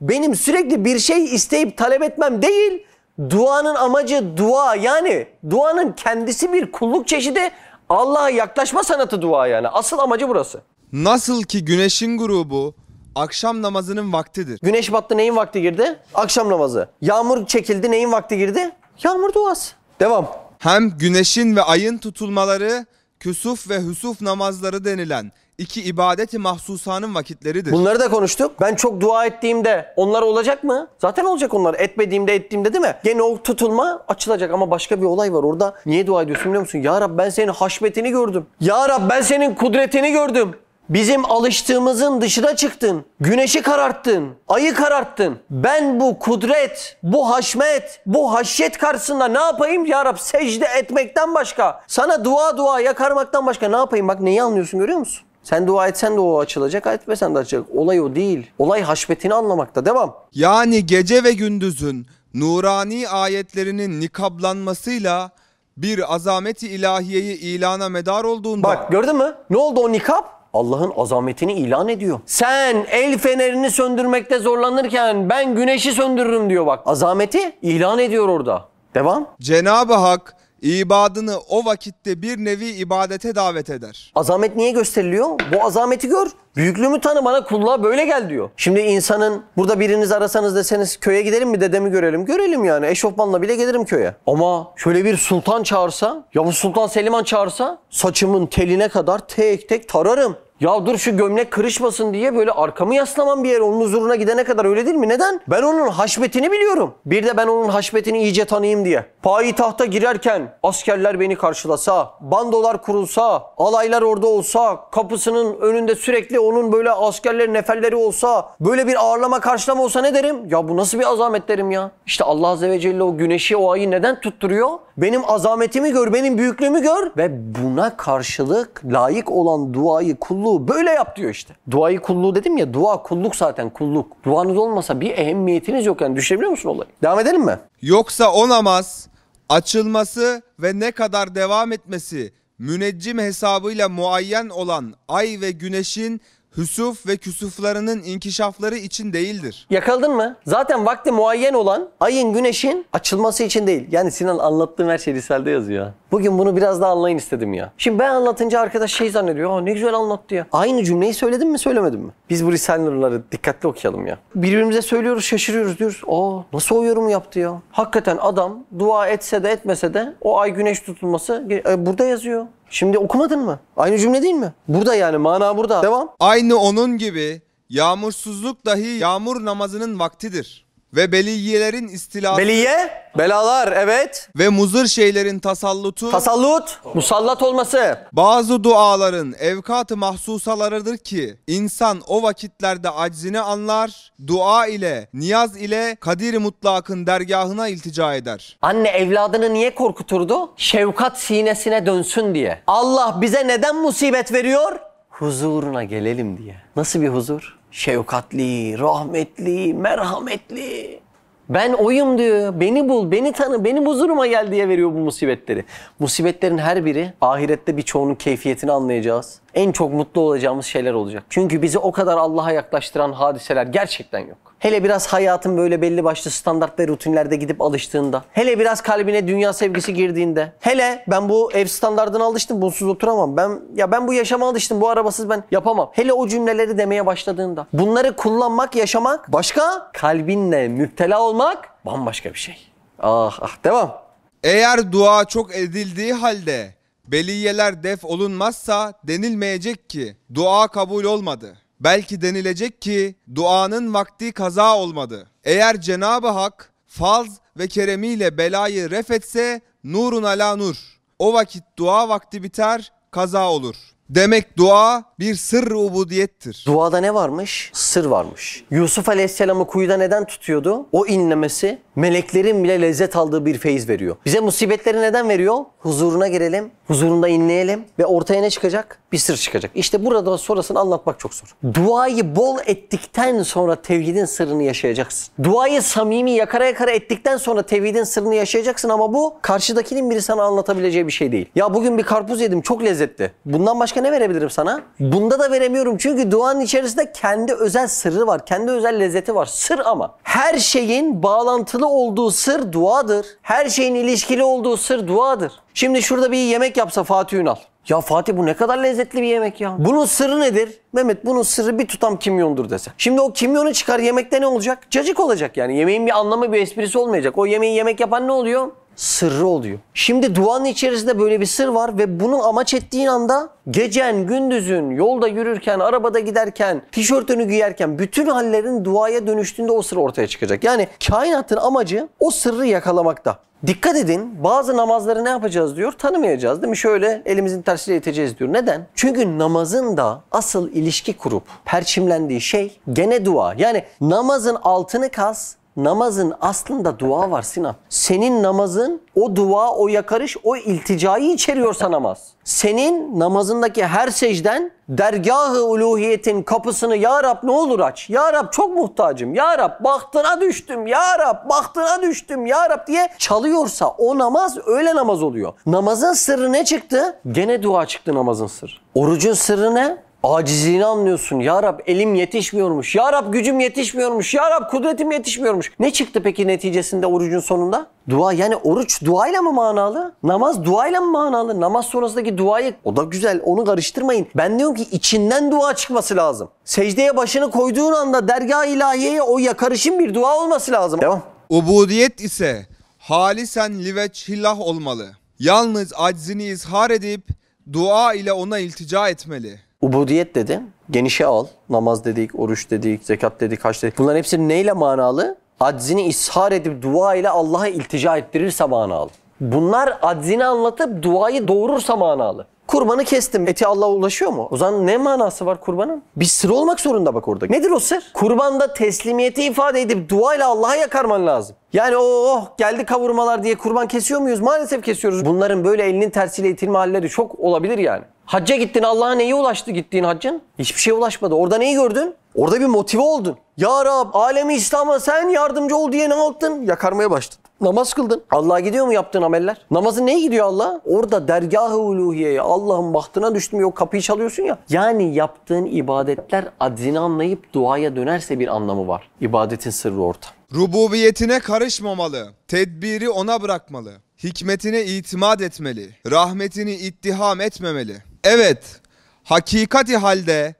benim sürekli bir şey isteyip talep etmem değil. Duanın amacı dua. Yani duanın kendisi bir kulluk çeşidi. Allah'a yaklaşma sanatı dua yani. Asıl amacı burası. Nasıl ki güneşin grubu akşam namazının vaktidir. Güneş battı neyin vakti girdi? Akşam namazı. Yağmur çekildi neyin vakti girdi? Yağmur duası. Devam. Hem güneşin ve ayın tutulmaları küsuf ve husuf namazları denilen iki ibadeti mahsusanın vakitleridir. Bunları da konuştuk. Ben çok dua ettiğimde onlar olacak mı? Zaten olacak onlar. Etmediğimde ettiğimde değil mi? Gene o tutulma açılacak ama başka bir olay var orada. Niye dua ediyorsun biliyor musun? Ya Rab ben senin haşmetini gördüm. Ya Rab ben senin kudretini gördüm. Bizim alıştığımızın dışına çıktın. Güneşi kararttın. Ayı kararttın. Ben bu kudret, bu haşmet, bu haşyet karşısında ne yapayım ya Rab? Secde etmekten başka. Sana dua dua yakarmaktan başka ne yapayım? Bak neyi anlıyorsun görüyor musun? Sen dua etsen de o açılacak, etmesen de açılacak. Olay o değil. Olay haşmetini anlamakta. Devam. Yani gece ve gündüzün nurani ayetlerinin nikablanmasıyla bir azameti ilahiyeyi ilana medar olduğunda Bak gördün mü? Ne oldu o nikap? Allah'ın azametini ilan ediyor. Sen el fenerini söndürmekte zorlanırken ben güneşi söndürürüm diyor bak. Azameti ilan ediyor orada. Devam. Cenab-ı Hak ibadını o vakitte bir nevi ibadete davet eder. Azamet niye gösteriliyor? Bu azameti gör. Büyüklüğümü tanı bana kulluğa böyle gel diyor. Şimdi insanın burada biriniz arasanız deseniz köye gidelim mi dedemi görelim. Görelim yani eşofmanla bile gelirim köye. Ama şöyle bir sultan çağırsa ya bu Sultan Seliman çağırsa saçımın teline kadar tek tek tararım. Ya dur şu gömlek kırışmasın diye böyle arkamı yaslamam bir yere onun huzuruna gidene kadar öyle değil mi? Neden? Ben onun haşmetini biliyorum. Bir de ben onun haşmetini iyice tanıyayım diye. Payitahta girerken askerler beni karşılasa, bandolar kurulsa, alaylar orada olsa, kapısının önünde sürekli onun böyle askerlerin neferleri olsa, böyle bir ağırlama karşılama olsa ne derim? Ya bu nasıl bir azamet derim ya. İşte Allah Azze ve Celle o güneşi, o ayı neden tutturuyor? Benim azametimi gör, benim büyüklüğümü gör ve buna karşılık layık olan duayı, kulluğu böyle yap diyor işte. Duayı kulluğu dedim ya, dua kulluk zaten kulluk. Duanız olmasa bir ehemmiyetiniz yok yani düşünebiliyor musun olayı? Devam edelim mi? Yoksa o namaz açılması ve ne kadar devam etmesi müneccim hesabıyla muayyen olan ay ve güneşin hüsuf ve küsuflarının inkişafları için değildir. Yakaladın mı? Zaten vakti muayyen olan ayın güneşin açılması için değil. Yani Sinan anlattığım her şey Risale'de yazıyor. Bugün bunu biraz daha anlayın istedim ya. Şimdi ben anlatınca arkadaş şey zannediyor. Aa, ne güzel anlattı ya. Aynı cümleyi söyledim mi söylemedim mi? Biz bu Risale Nur'ları dikkatli okuyalım ya. Birbirimize söylüyoruz şaşırıyoruz diyoruz. Aa nasıl o yorumu yaptı ya? Hakikaten adam dua etse de etmese de o ay güneş tutulması e, burada yazıyor. Şimdi okumadın mı? Aynı cümle değil mi? Burada yani mana burada. Devam. Aynı onun gibi yağmursuzluk dahi yağmur namazının vaktidir. Ve beliyelerin istilası Beliye, belalar evet. ve muzır şeylerin tasallutu Tasallut, musallat olması. bazı duaların evkat-ı mahsusalarıdır ki insan o vakitlerde aczini anlar, dua ile, niyaz ile kadir mutlakın dergahına iltica eder. Anne evladını niye korkuturdu? Şefkat sinesine dönsün diye. Allah bize neden musibet veriyor? Huzuruna gelelim diye. Nasıl bir huzur? Şefkatli, rahmetli, merhametli. Ben oyum diyor. Beni bul, beni tanı, benim huzuruma gel diye veriyor bu musibetleri. Musibetlerin her biri ahirette birçoğunun keyfiyetini anlayacağız. En çok mutlu olacağımız şeyler olacak. Çünkü bizi o kadar Allah'a yaklaştıran hadiseler gerçekten yok. Hele biraz hayatın böyle belli başlı standart ve rutinlerde gidip alıştığında. Hele biraz kalbine dünya sevgisi girdiğinde. Hele ben bu ev standartına alıştım bunsuz oturamam. Ben ya ben bu yaşama alıştım bu arabasız ben yapamam. Hele o cümleleri demeye başladığında. Bunları kullanmak, yaşamak başka. Kalbinle müptela olmak bambaşka bir şey. Ah ah devam. Eğer dua çok edildiği halde beliyeler def olunmazsa denilmeyecek ki dua kabul olmadı. Belki denilecek ki duanın vakti kaza olmadı. Eğer Cenab-ı Hak faz ve keremiyle belayı ref etse nurun ala nur. O vakit dua vakti biter, kaza olur. Demek dua bir sırrı ubudiyettir. Duada ne varmış? Sır varmış. Yusuf Aleyhisselam'ı kuyuda neden tutuyordu? O inlemesi meleklerin bile lezzet aldığı bir feyiz veriyor. Bize musibetleri neden veriyor? Huzuruna girelim, huzurunda inleyelim ve ortaya ne çıkacak? Bir sır çıkacak. İşte burada sonrasını anlatmak çok zor. Duayı bol ettikten sonra tevhidin sırrını yaşayacaksın. Duayı samimi yakara yakara ettikten sonra tevhidin sırrını yaşayacaksın ama bu karşıdakinin biri sana anlatabileceği bir şey değil. Ya bugün bir karpuz yedim çok lezzetli. Bundan başka ne verebilirim sana? Bunda da veremiyorum çünkü duanın içerisinde kendi özel sırrı var. Kendi özel lezzeti var. Sır ama. Her şeyin bağlantılı olduğu sır duadır. Her şeyin ilişkili olduğu sır duadır. Şimdi şurada bir yemek yapsa Fatih Ünal. Ya Fatih bu ne kadar lezzetli bir yemek ya. Bunun sırrı nedir? Mehmet bunun sırrı bir tutam kimyondur dese. Şimdi o kimyonu çıkar yemekte ne olacak? Cacık olacak yani. Yemeğin bir anlamı bir esprisi olmayacak. O yemeği yemek yapan ne oluyor? Sırrı oluyor. Şimdi duanın içerisinde böyle bir sır var ve bunu amaç ettiğin anda gecen, gündüzün, yolda yürürken, arabada giderken, tişörtünü giyerken bütün hallerin duaya dönüştüğünde o sır ortaya çıkacak. Yani kainatın amacı o sırrı yakalamakta. Dikkat edin bazı namazları ne yapacağız diyor tanımayacağız değil mi? Şöyle elimizin tersiyle iteceğiz diyor. Neden? Çünkü namazın da asıl ilişki kurup perçimlendiği şey gene dua. Yani namazın altını kas Namazın aslında dua var Sinan. Senin namazın o dua, o yakarış, o ilticayı içeriyorsa namaz. Senin namazındaki her secden dergahı uluhiyetin kapısını Ya Rab ne olur aç. Ya Rab çok muhtacım. Ya Rab bahtına düştüm. Ya Rab bahtına düştüm. Ya Rab diye çalıyorsa o namaz öyle namaz oluyor. Namazın sırrı ne çıktı? Gene dua çıktı namazın sırrı. Orucun sırrı ne? Acizliğini anlıyorsun. Ya Rab elim yetişmiyormuş. Ya Rab gücüm yetişmiyormuş. Ya Rab kudretim yetişmiyormuş. Ne çıktı peki neticesinde orucun sonunda? Dua yani oruç duayla mı manalı? Namaz duayla mı manalı? Namaz sonrasındaki duayı o da güzel onu karıştırmayın. Ben diyorum ki içinden dua çıkması lazım. Secdeye başını koyduğun anda dergah ilahiyeye o yakarışın bir dua olması lazım. Devam. Ubudiyet ise halisen liveçhillah olmalı. Yalnız aczini izhar edip dua ile ona iltica etmeli. Ubudiyet dedi. Genişe al. Namaz dedik, oruç dedik, zekat dedik, haç dedik. Bunların hepsi neyle manalı? Aczini ishar edip dua ile Allah'a iltica ettirirse manalı. Bunlar aczini anlatıp duayı doğurursa manalı. Kurbanı kestim. Eti Allah'a ulaşıyor mu? O zaman ne manası var kurbanın? Bir sır olmak zorunda bak orada. Nedir o sır? Kurbanda teslimiyeti ifade edip duayla Allah'a yakarman lazım. Yani oh geldi kavurmalar diye kurban kesiyor muyuz? Maalesef kesiyoruz. Bunların böyle elinin tersiyle itilme halleri çok olabilir yani. Hacca gittin Allah'a neye ulaştı gittiğin haccın? Hiçbir şeye ulaşmadı. Orada neyi gördün? Orada bir motive oldun. Ya Rab alemi İslam'a sen yardımcı ol diye ne yaptın? Yakarmaya başladın. Namaz kıldın. Allah'a gidiyor mu yaptığın ameller? Namazın neye gidiyor Allah? Orada dergah-ı uluhiyeye Allah'ın bahtına düştüm yok kapıyı çalıyorsun ya. Yani yaptığın ibadetler adını anlayıp duaya dönerse bir anlamı var. İbadetin sırrı orada. Rububiyetine karışmamalı. Tedbiri ona bırakmalı. Hikmetine itimat etmeli. Rahmetini ittiham etmemeli. Evet, hakikati halde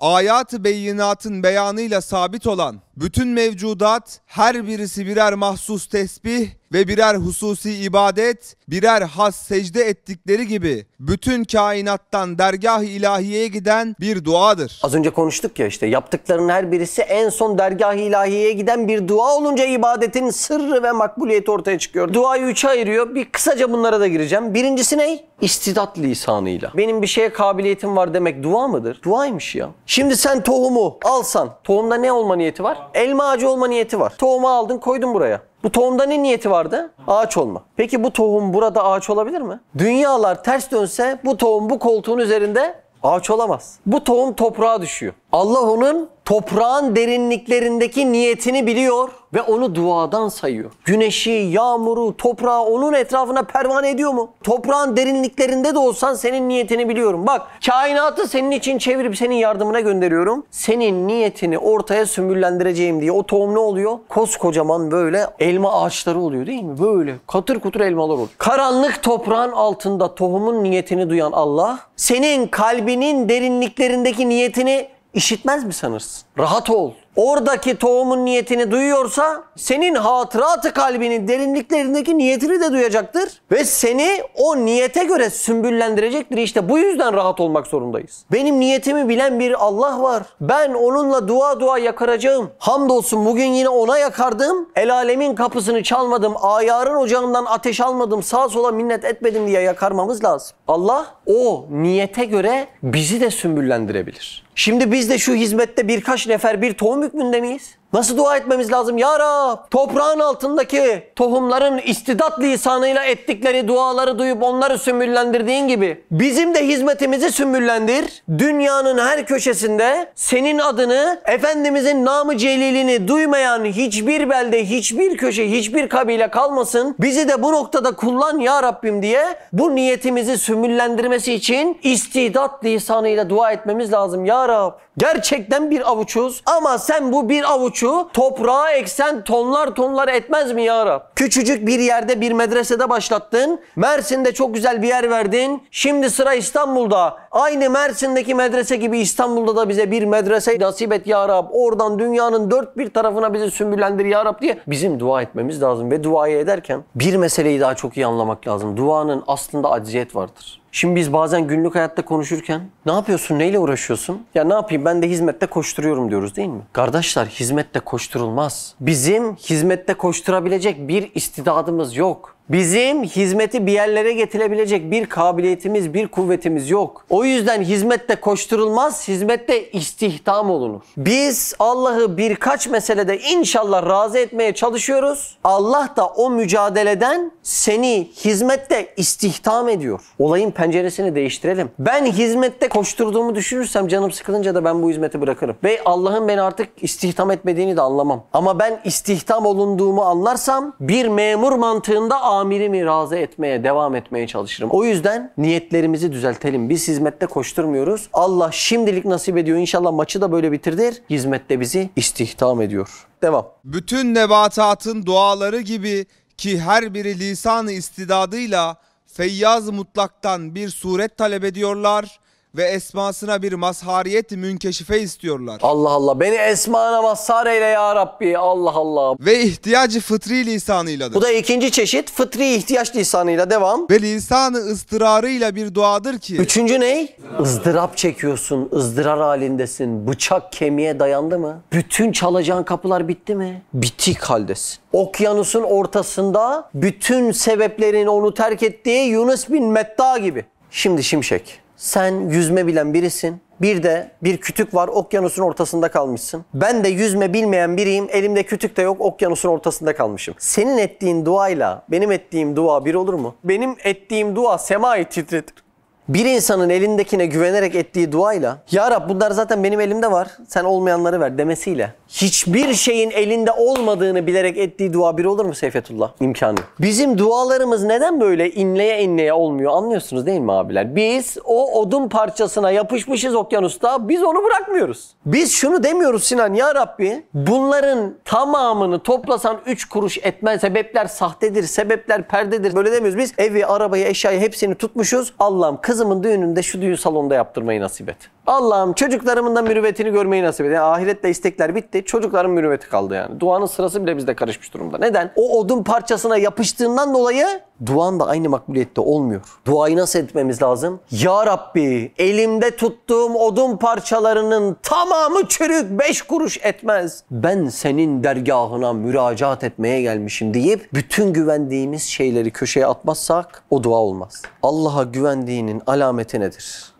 ayat-ı beyinatın beyanıyla sabit olan bütün mevcudat her birisi birer mahsus tesbih ve birer hususi ibadet, birer has secde ettikleri gibi bütün kainattan dergah-ı ilahiyeye giden bir duadır. Az önce konuştuk ya işte yaptıklarının her birisi en son dergah-ı ilahiyeye giden bir dua olunca ibadetin sırrı ve makbuliyeti ortaya çıkıyor. Duayı üçe ayırıyor. Bir kısaca bunlara da gireceğim. Birincisi ne? İstidat lisanıyla. Benim bir şeye kabiliyetim var demek dua mıdır? Duaymış ya. Şimdi sen tohumu alsan, tohumda ne olma niyeti var? Elma ağacı olma niyeti var. Tohumu aldın koydun buraya. Bu tohumda ne niyeti vardı? Ağaç olma. Peki bu tohum burada ağaç olabilir mi? Dünyalar ters dönse bu tohum bu koltuğun üzerinde ağaç olamaz. Bu tohum toprağa düşüyor. Allah onun toprağın derinliklerindeki niyetini biliyor ve onu duadan sayıyor. Güneşi, yağmuru, toprağı onun etrafına pervane ediyor mu? Toprağın derinliklerinde de olsan senin niyetini biliyorum. Bak kainatı senin için çevirip senin yardımına gönderiyorum. Senin niyetini ortaya sümbüllendireceğim diye o tohum ne oluyor? Koskocaman böyle elma ağaçları oluyor değil mi? Böyle katır kutur elmalar oluyor. Karanlık toprağın altında tohumun niyetini duyan Allah senin kalbinin derinliklerindeki niyetini İşitmez mi sanırsın? Rahat ol. Oradaki tohumun niyetini duyuyorsa senin hatıratı kalbinin derinliklerindeki niyetini de duyacaktır. Ve seni o niyete göre sümbüllendirecektir. İşte bu yüzden rahat olmak zorundayız. Benim niyetimi bilen bir Allah var. Ben onunla dua dua yakaracağım. Hamdolsun bugün yine ona yakardım. El alemin kapısını çalmadım. Ayarın ocağından ateş almadım. Sağa sola minnet etmedim diye yakarmamız lazım. Allah o niyete göre bizi de sümbüllendirebilir. Şimdi biz de şu hizmette birkaç nefer bir tohum hükmünde miyiz? Nasıl dua etmemiz lazım? Ya Rab toprağın altındaki tohumların istidat lisanıyla ettikleri duaları duyup onları sümbüllendirdiğin gibi bizim de hizmetimizi sümbüllendir. Dünyanın her köşesinde senin adını Efendimizin namı celilini duymayan hiçbir belde, hiçbir köşe, hiçbir kabile kalmasın. Bizi de bu noktada kullan ya Rabbim diye bu niyetimizi sümbüllendirmesi için istidat lisanıyla dua etmemiz lazım. Ya Rab gerçekten bir avuçuz ama sen bu bir avuçu toprağa eksen tonlar tonlar etmez mi ya Rab? Küçücük bir yerde bir medresede başlattın. Mersin'de çok güzel bir yer verdin. Şimdi sıra İstanbul'da. Aynı Mersin'deki medrese gibi İstanbul'da da bize bir medrese nasip et ya Rab. Oradan dünyanın dört bir tarafına bizi sümbüllendir ya Rab diye bizim dua etmemiz lazım. Ve duayı ederken bir meseleyi daha çok iyi anlamak lazım. Duanın aslında acziyet vardır. Şimdi biz bazen günlük hayatta konuşurken ne yapıyorsun, neyle uğraşıyorsun? Ya ne yapayım ben de hizmette koşturuyorum diyoruz değil mi? Kardeşler hizmette koşturulmaz. Bizim hizmette koşturabilecek bir istidadımız yok. Bizim hizmeti bir yerlere getirebilecek bir kabiliyetimiz, bir kuvvetimiz yok. O yüzden hizmette koşturulmaz, hizmette istihdam olunur. Biz Allah'ı birkaç meselede inşallah razı etmeye çalışıyoruz. Allah da o mücadeleden seni hizmette istihdam ediyor. Olayın penceresini değiştirelim. Ben hizmette koşturduğumu düşünürsem canım sıkılınca da ben bu hizmeti bırakırım. Ve Allah'ın beni artık istihdam etmediğini de anlamam. Ama ben istihdam olunduğumu anlarsam bir memur mantığında amirimi razı etmeye, devam etmeye çalışırım. O yüzden niyetlerimizi düzeltelim. Biz hizmette koşturmuyoruz. Allah şimdilik nasip ediyor. İnşallah maçı da böyle bitirdir. Hizmette bizi istihdam ediyor. Devam. Bütün nebatatın duaları gibi ki her biri lisanı istidadıyla feyyaz mutlaktan bir suret talep ediyorlar ve esmasına bir mazhariyet münkeşife istiyorlar. Allah Allah beni esmana mazhar eyle ya Rabbi. Allah Allah. Ve ihtiyacı fıtri lisanıyladır. Bu da ikinci çeşit fıtri ihtiyaç lisanıyla devam. Ve lisanı ıstırarıyla bir duadır ki Üçüncü ne? ızdırap çekiyorsun, ızdırar halindesin. Bıçak kemiğe dayandı mı? Bütün çalacağın kapılar bitti mi? Bitik haldesin. Okyanusun ortasında bütün sebeplerin onu terk ettiği Yunus bin Metta gibi. Şimdi Şimşek, sen yüzme bilen birisin. Bir de bir kütük var okyanusun ortasında kalmışsın. Ben de yüzme bilmeyen biriyim. Elimde kütük de yok okyanusun ortasında kalmışım. Senin ettiğin duayla benim ettiğim dua bir olur mu? Benim ettiğim dua semayı titretir. Bir insanın elindekine güvenerek ettiği duayla Ya Rab bunlar zaten benim elimde var sen olmayanları ver demesiyle hiçbir şeyin elinde olmadığını bilerek ettiği dua bir olur mu Seyfetullah? İmkanı. Bizim dualarımız neden böyle inleye inleye olmuyor anlıyorsunuz değil mi abiler? Biz o odun parçasına yapışmışız okyanusta biz onu bırakmıyoruz. Biz şunu demiyoruz Sinan Ya Rabbi bunların tamamını toplasan 3 kuruş etmez sebepler sahtedir sebepler perdedir böyle demiyoruz. Biz evi arabayı eşyayı hepsini tutmuşuz Allah'ım kızımın düğününde şu düğün salonunda yaptırmayı nasip et. Allah'ım çocuklarımın da mürüvvetini görmeyi nasip et. Yani ahirette istekler bitti. Çocukların mürüvveti kaldı yani. Duanın sırası bile bizde karışmış durumda. Neden? O odun parçasına yapıştığından dolayı duan da aynı makbuliyette olmuyor. Duayı nasıl etmemiz lazım? Ya Rabbi elimde tuttuğum odun parçalarının tamamı çürük beş kuruş etmez. Ben senin dergahına müracaat etmeye gelmişim deyip bütün güvendiğimiz şeyleri köşeye atmazsak o dua olmaz. Allah'a güvendiğinin alameti nedir?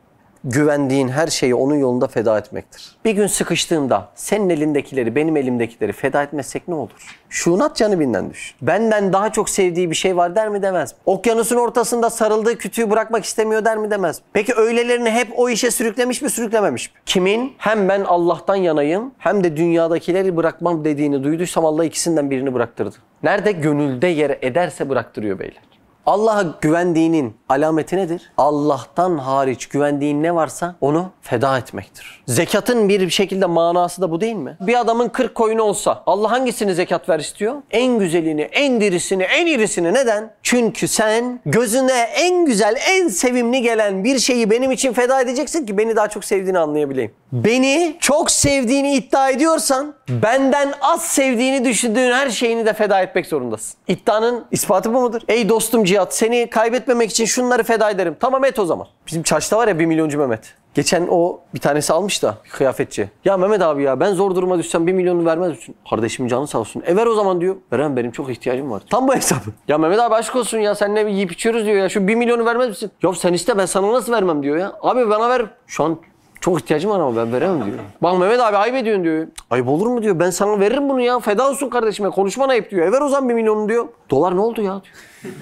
Güvendiğin her şeyi onun yolunda feda etmektir. Bir gün sıkıştığımda senin elindekileri benim elimdekileri feda etmezsek ne olur? Şunat canı binden düşün. Benden daha çok sevdiği bir şey var der mi demez mi? Okyanusun ortasında sarıldığı kütüğü bırakmak istemiyor der mi demez mi? Peki öylelerini hep o işe sürüklemiş mi sürüklememiş mi? Kimin hem ben Allah'tan yanayım hem de dünyadakileri bırakmam dediğini duyduysam Allah ikisinden birini bıraktırdı. Nerede gönülde yer ederse bıraktırıyor beyler. Allah'a güvendiğinin alameti nedir? Allah'tan hariç güvendiğin ne varsa onu feda etmektir. Zekatın bir şekilde manası da bu değil mi? Bir adamın 40 koyunu olsa Allah hangisini zekat ver istiyor? En güzelini, en dirisini, en irisini. Neden? Çünkü sen gözüne en güzel, en sevimli gelen bir şeyi benim için feda edeceksin ki beni daha çok sevdiğini anlayabileyim. Beni çok sevdiğini iddia ediyorsan benden az sevdiğini düşündüğün her şeyini de feda etmek zorundasın. İddianın ispatı bu mudur? Ey dostum Cihat seni kaybetmemek için şunları feda ederim. Tamam et o zaman. Bizim çarşıda var ya bir milyoncu Mehmet. Geçen o bir tanesi almış da kıyafetçi. Ya Mehmet abi ya ben zor duruma düşsem bir milyonu vermez misin? Kardeşim canı sağ olsun. E ver o zaman diyor. Veremem benim çok ihtiyacım var. Tam bu hesabı. Ya Mehmet abi aşk olsun ya seninle bir yiyip içiyoruz diyor ya. Şu bir milyonu vermez misin? Ya sen iste ben sana nasıl vermem diyor ya. Abi bana ver. Şu an çok ihtiyacım var ama ben veremem diyor. Bak Mehmet abi ayıp ediyorsun diyor. Ayıp olur mu diyor. Ben sana veririm bunu ya. Feda olsun kardeşime. Konuşman ayıp diyor. E ver o zaman bir milyonu diyor. Dolar ne oldu ya diyor.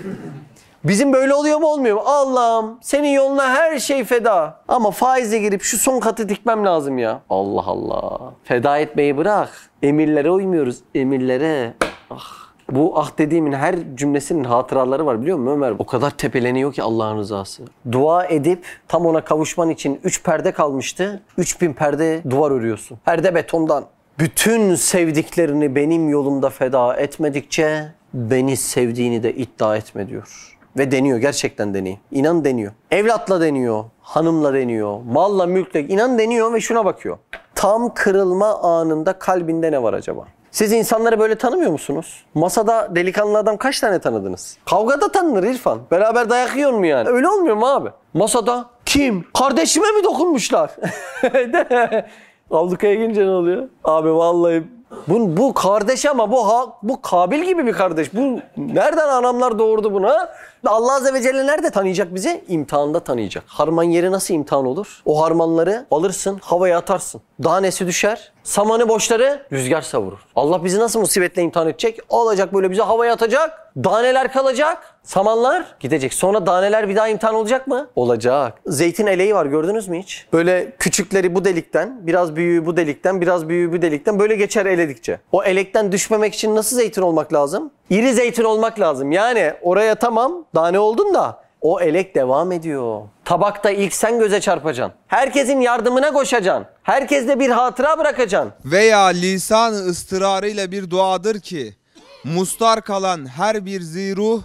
Bizim böyle oluyor mu olmuyor mu? Allah'ım senin yoluna her şey feda. Ama faizle girip şu son katı dikmem lazım ya. Allah Allah. Feda etmeyi bırak. Emirlere uymuyoruz. Emirlere. Ah. Bu ah dediğimin her cümlesinin hatıraları var biliyor musun Ömer? O kadar tepeleniyor ki Allah'ın rızası. Dua edip tam ona kavuşman için 3 perde kalmıştı. 3000 perde duvar örüyorsun. Perde betondan. Bütün sevdiklerini benim yolumda feda etmedikçe beni sevdiğini de iddia etme diyor. Ve deniyor gerçekten deniyor. İnan deniyor. Evlatla deniyor, hanımla deniyor, malla mülkle inan deniyor ve şuna bakıyor. Tam kırılma anında kalbinde ne var acaba? Siz insanları böyle tanımıyor musunuz? Masada delikanlı adam kaç tane tanıdınız? Kavgada tanınır İrfan. Beraber dayak yiyor mu yani? Öyle olmuyor mu abi? Masada kim? Kardeşime mi dokunmuşlar? Ablukaya gelince ne oluyor? Abi vallahi bu, bu kardeş ama bu ha, bu Kabil gibi bir kardeş. Bu nereden anamlar doğurdu bunu ha? Allah Azze ve Celle nerede tanıyacak bizi? İmtihanda tanıyacak. Harman yeri nasıl imtihan olur? O harmanları alırsın, havaya atarsın. Danesi düşer, samanı boşları rüzgar savurur. Allah bizi nasıl musibetle imtihan edecek? Alacak böyle bizi havaya atacak. Daneler kalacak. Samanlar gidecek. Sonra daneler bir daha imtihan olacak mı? Olacak. Zeytin eleği var gördünüz mü hiç? Böyle küçükleri bu delikten, biraz büyüğü bu delikten, biraz büyüğü bu delikten böyle geçer eledikçe. O elekten düşmemek için nasıl zeytin olmak lazım? İri zeytin olmak lazım. Yani oraya tamam dane oldun da o elek devam ediyor. Tabakta ilk sen göze çarpacaksın. Herkesin yardımına koşacaksın. Herkeste bir hatıra bırakacaksın. Veya lisan-ı ıstırarıyla bir duadır ki mustar kalan her bir ziruh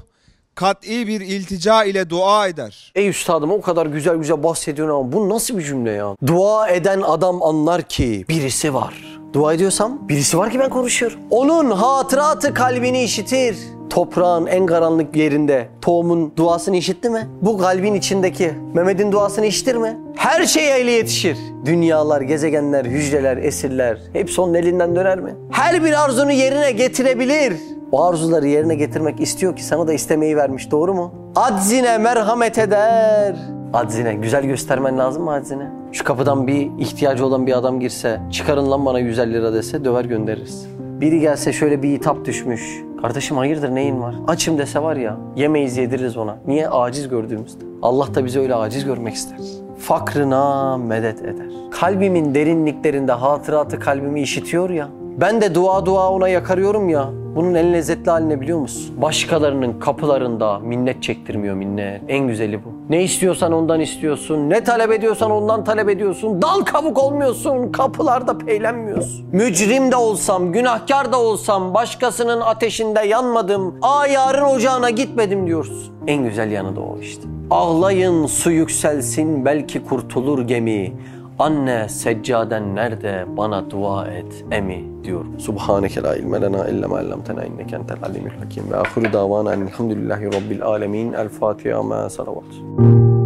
kat'i bir iltica ile dua eder. Ey üstadım o kadar güzel güzel bahsediyorsun ama bu nasıl bir cümle ya? Dua eden adam anlar ki birisi var. Dua ediyorsam birisi var ki ben konuşuyorum. Onun hatıratı kalbini işitir. Toprağın en karanlık yerinde tohumun duasını işitti mi? Bu kalbin içindeki Mehmet'in duasını işitir mi? Her şey eli yetişir. Dünyalar, gezegenler, hücreler, esirler hepsi onun elinden döner mi? Her bir arzunu yerine getirebilir. O arzuları yerine getirmek istiyor ki sana da istemeyi vermiş doğru mu? Adzine merhamet eder. Adzine güzel göstermen lazım mı adzine? Şu kapıdan bir ihtiyacı olan bir adam girse çıkarın lan bana 150 lira dese döver göndeririz. Biri gelse şöyle bir hitap düşmüş. Kardeşim hayırdır neyin var? Açım dese var ya yemeyiz yediririz ona. Niye? Aciz gördüğümüzde. Allah da bizi öyle aciz görmek ister. Fakrına medet eder. Kalbimin derinliklerinde hatıratı kalbimi işitiyor ya. Ben de dua dua ona yakarıyorum ya. Bunun en lezzetli haline biliyor musun? Başkalarının kapılarında minnet çektirmiyor minnet. En güzeli bu. Ne istiyorsan ondan istiyorsun. Ne talep ediyorsan ondan talep ediyorsun. Dal kabuk olmuyorsun. Kapılarda peylenmiyorsun. Mücrim de olsam, günahkar da olsam başkasının ateşinde yanmadım. Ayarın ocağına gitmedim diyorsun. En güzel yanı da o işte. Ağlayın su yükselsin belki kurtulur gemi. Anne seccaden nerede bana dua et emi diyor. Subhaneke la ilme lena illa ma allamtena inneke entel alimul hakim. Ve ahiru davana elhamdülillahi rabbil alemin. El Fatiha ma salavat.